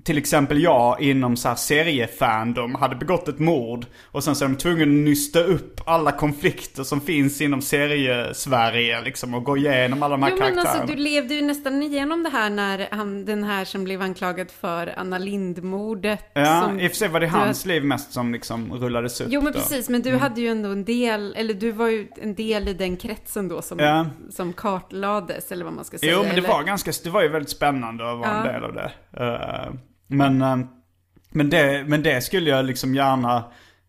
S1: till exempel jag inom så här seriefandom hade begått ett mord. Och sen så är de tvungna att nysta upp alla konflikter som finns inom serie-Sverige liksom. Och gå igenom alla de här
S2: Jo, men
S1: karaktärerna.
S2: alltså du levde ju nästan igenom det här när han, den här som blev anklagad för Anna Lindh-mordet.
S1: Ja,
S2: som
S1: i och för sig var det hans liv mest som liksom rullades upp
S2: Jo men
S1: då.
S2: precis, men du hade ju ändå en del, eller du var ju en del i den kretsen då som,
S1: Ja.
S2: som kartlades, eller vad man ska säga.
S1: Jo men det
S2: eller...
S1: var ganska, det var ju väldigt spännande att vara en
S2: Ja.
S1: del av det. Eh, men, eh, men, det, men det skulle jag liksom gärna,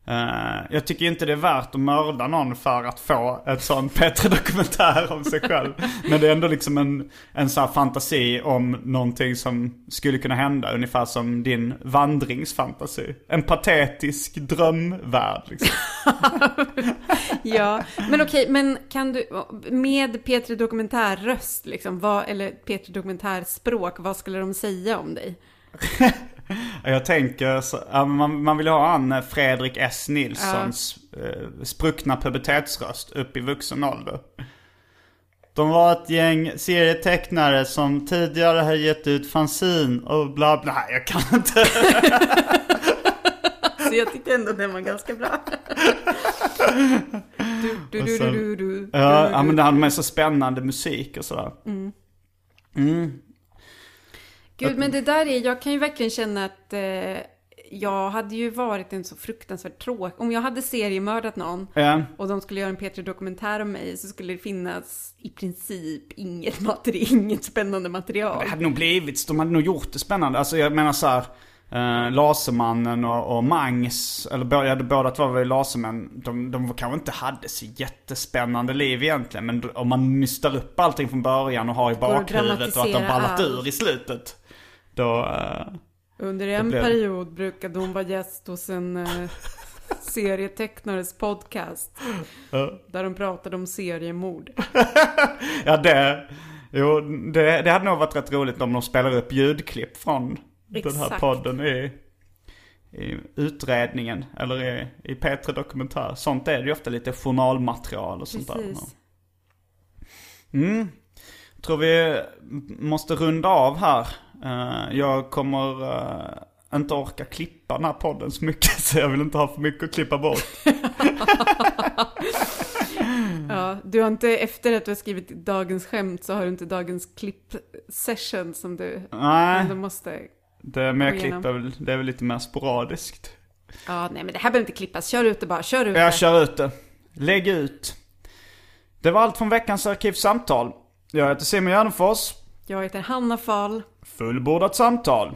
S1: Uh, jag tycker inte det är värt att mörda någon för att få ett sån [LAUGHS] bättre dokumentär om sig själv. men det är ändå liksom en, en sån här fantasi om någonting som skulle kunna hända. Ungefär som din vandringsfantasi. En patetisk drömvärld liksom. [LAUGHS]
S2: Ja, men okej, men kan du, med P3 Dokumentärröst liksom, vad, eller P3 Dokumentärspråk, vad skulle de säga om dig? [LAUGHS]
S1: Jag tänker, så, ja, man, man vill ha han eh, Fredrik S. Nilssons eh, spruckna pubertetsröst upp i vuxen ålder. De var ett gäng serietecknare som tidigare har gett ut fanzin och bla bla. Jag kan inte. [LAUGHS]
S2: Så jag tyckte ändå den var ganska bra. Du, du,
S1: sen-
S2: du,
S1: Ja, ja men det hade med så spännande musik och sådär. Mm.
S2: Gud, men det där är, jag kan ju verkligen känna att eh, jag hade ju varit en så fruktansvärt tråkig, om jag hade seriemördat någon
S1: Ja.
S2: och de skulle göra en P3 Dokumentär om mig så skulle det finnas i princip inget material, [LAUGHS] inget spännande material.
S1: Det hade nog blivit, de hade nog gjort det spännande. Alltså jag menar så här. Eh, Lasermannen och, och Mangs, eller båda, båda två var ju Lasermän. De, de kanske inte hade så jättespännande liv egentligen. Men om man nystar upp allting från början och har i bakhuvudet och att de ballat
S2: allt.
S1: ur i slutet. Då, eh,
S2: Under en
S1: blev-
S2: period brukade hon vara gäst hos en eh, serietecknares podcast. Där de pratade om seriemord. [LAUGHS]
S1: ja det, jo, det, det hade nog varit rätt roligt om de spelar upp ljudklipp från den här
S2: Exakt.
S1: podden i, i utredningen. Eller i, i P3 Dokumentär. Sånt är det ju ofta lite journalmaterial och sånt där.
S2: Precis.
S1: Mm. Tror vi måste runda av här. Eh, jag kommer eh, inte orka klippa den här podden så mycket [LAUGHS] så jag vill inte ha för mycket att klippa bort. [LAUGHS]
S2: Ja, du har inte, efter att du har skrivit dagens skämt så har du inte dagens klipp-session som du
S1: Nej,
S2: ändå måste...
S1: det med klipp är väl, det är väl lite mer sporadiskt.
S2: Ja, nej men det här behöver inte klippas. Kör ut det bara, kör ut det.
S1: Jag kör ut det. Lägg ut. Det var allt från veckans Arkivsamtal. Jag heter Simon Gärdenfors.
S2: Jag heter Hanna Fahl.
S1: Fullbordat samtal.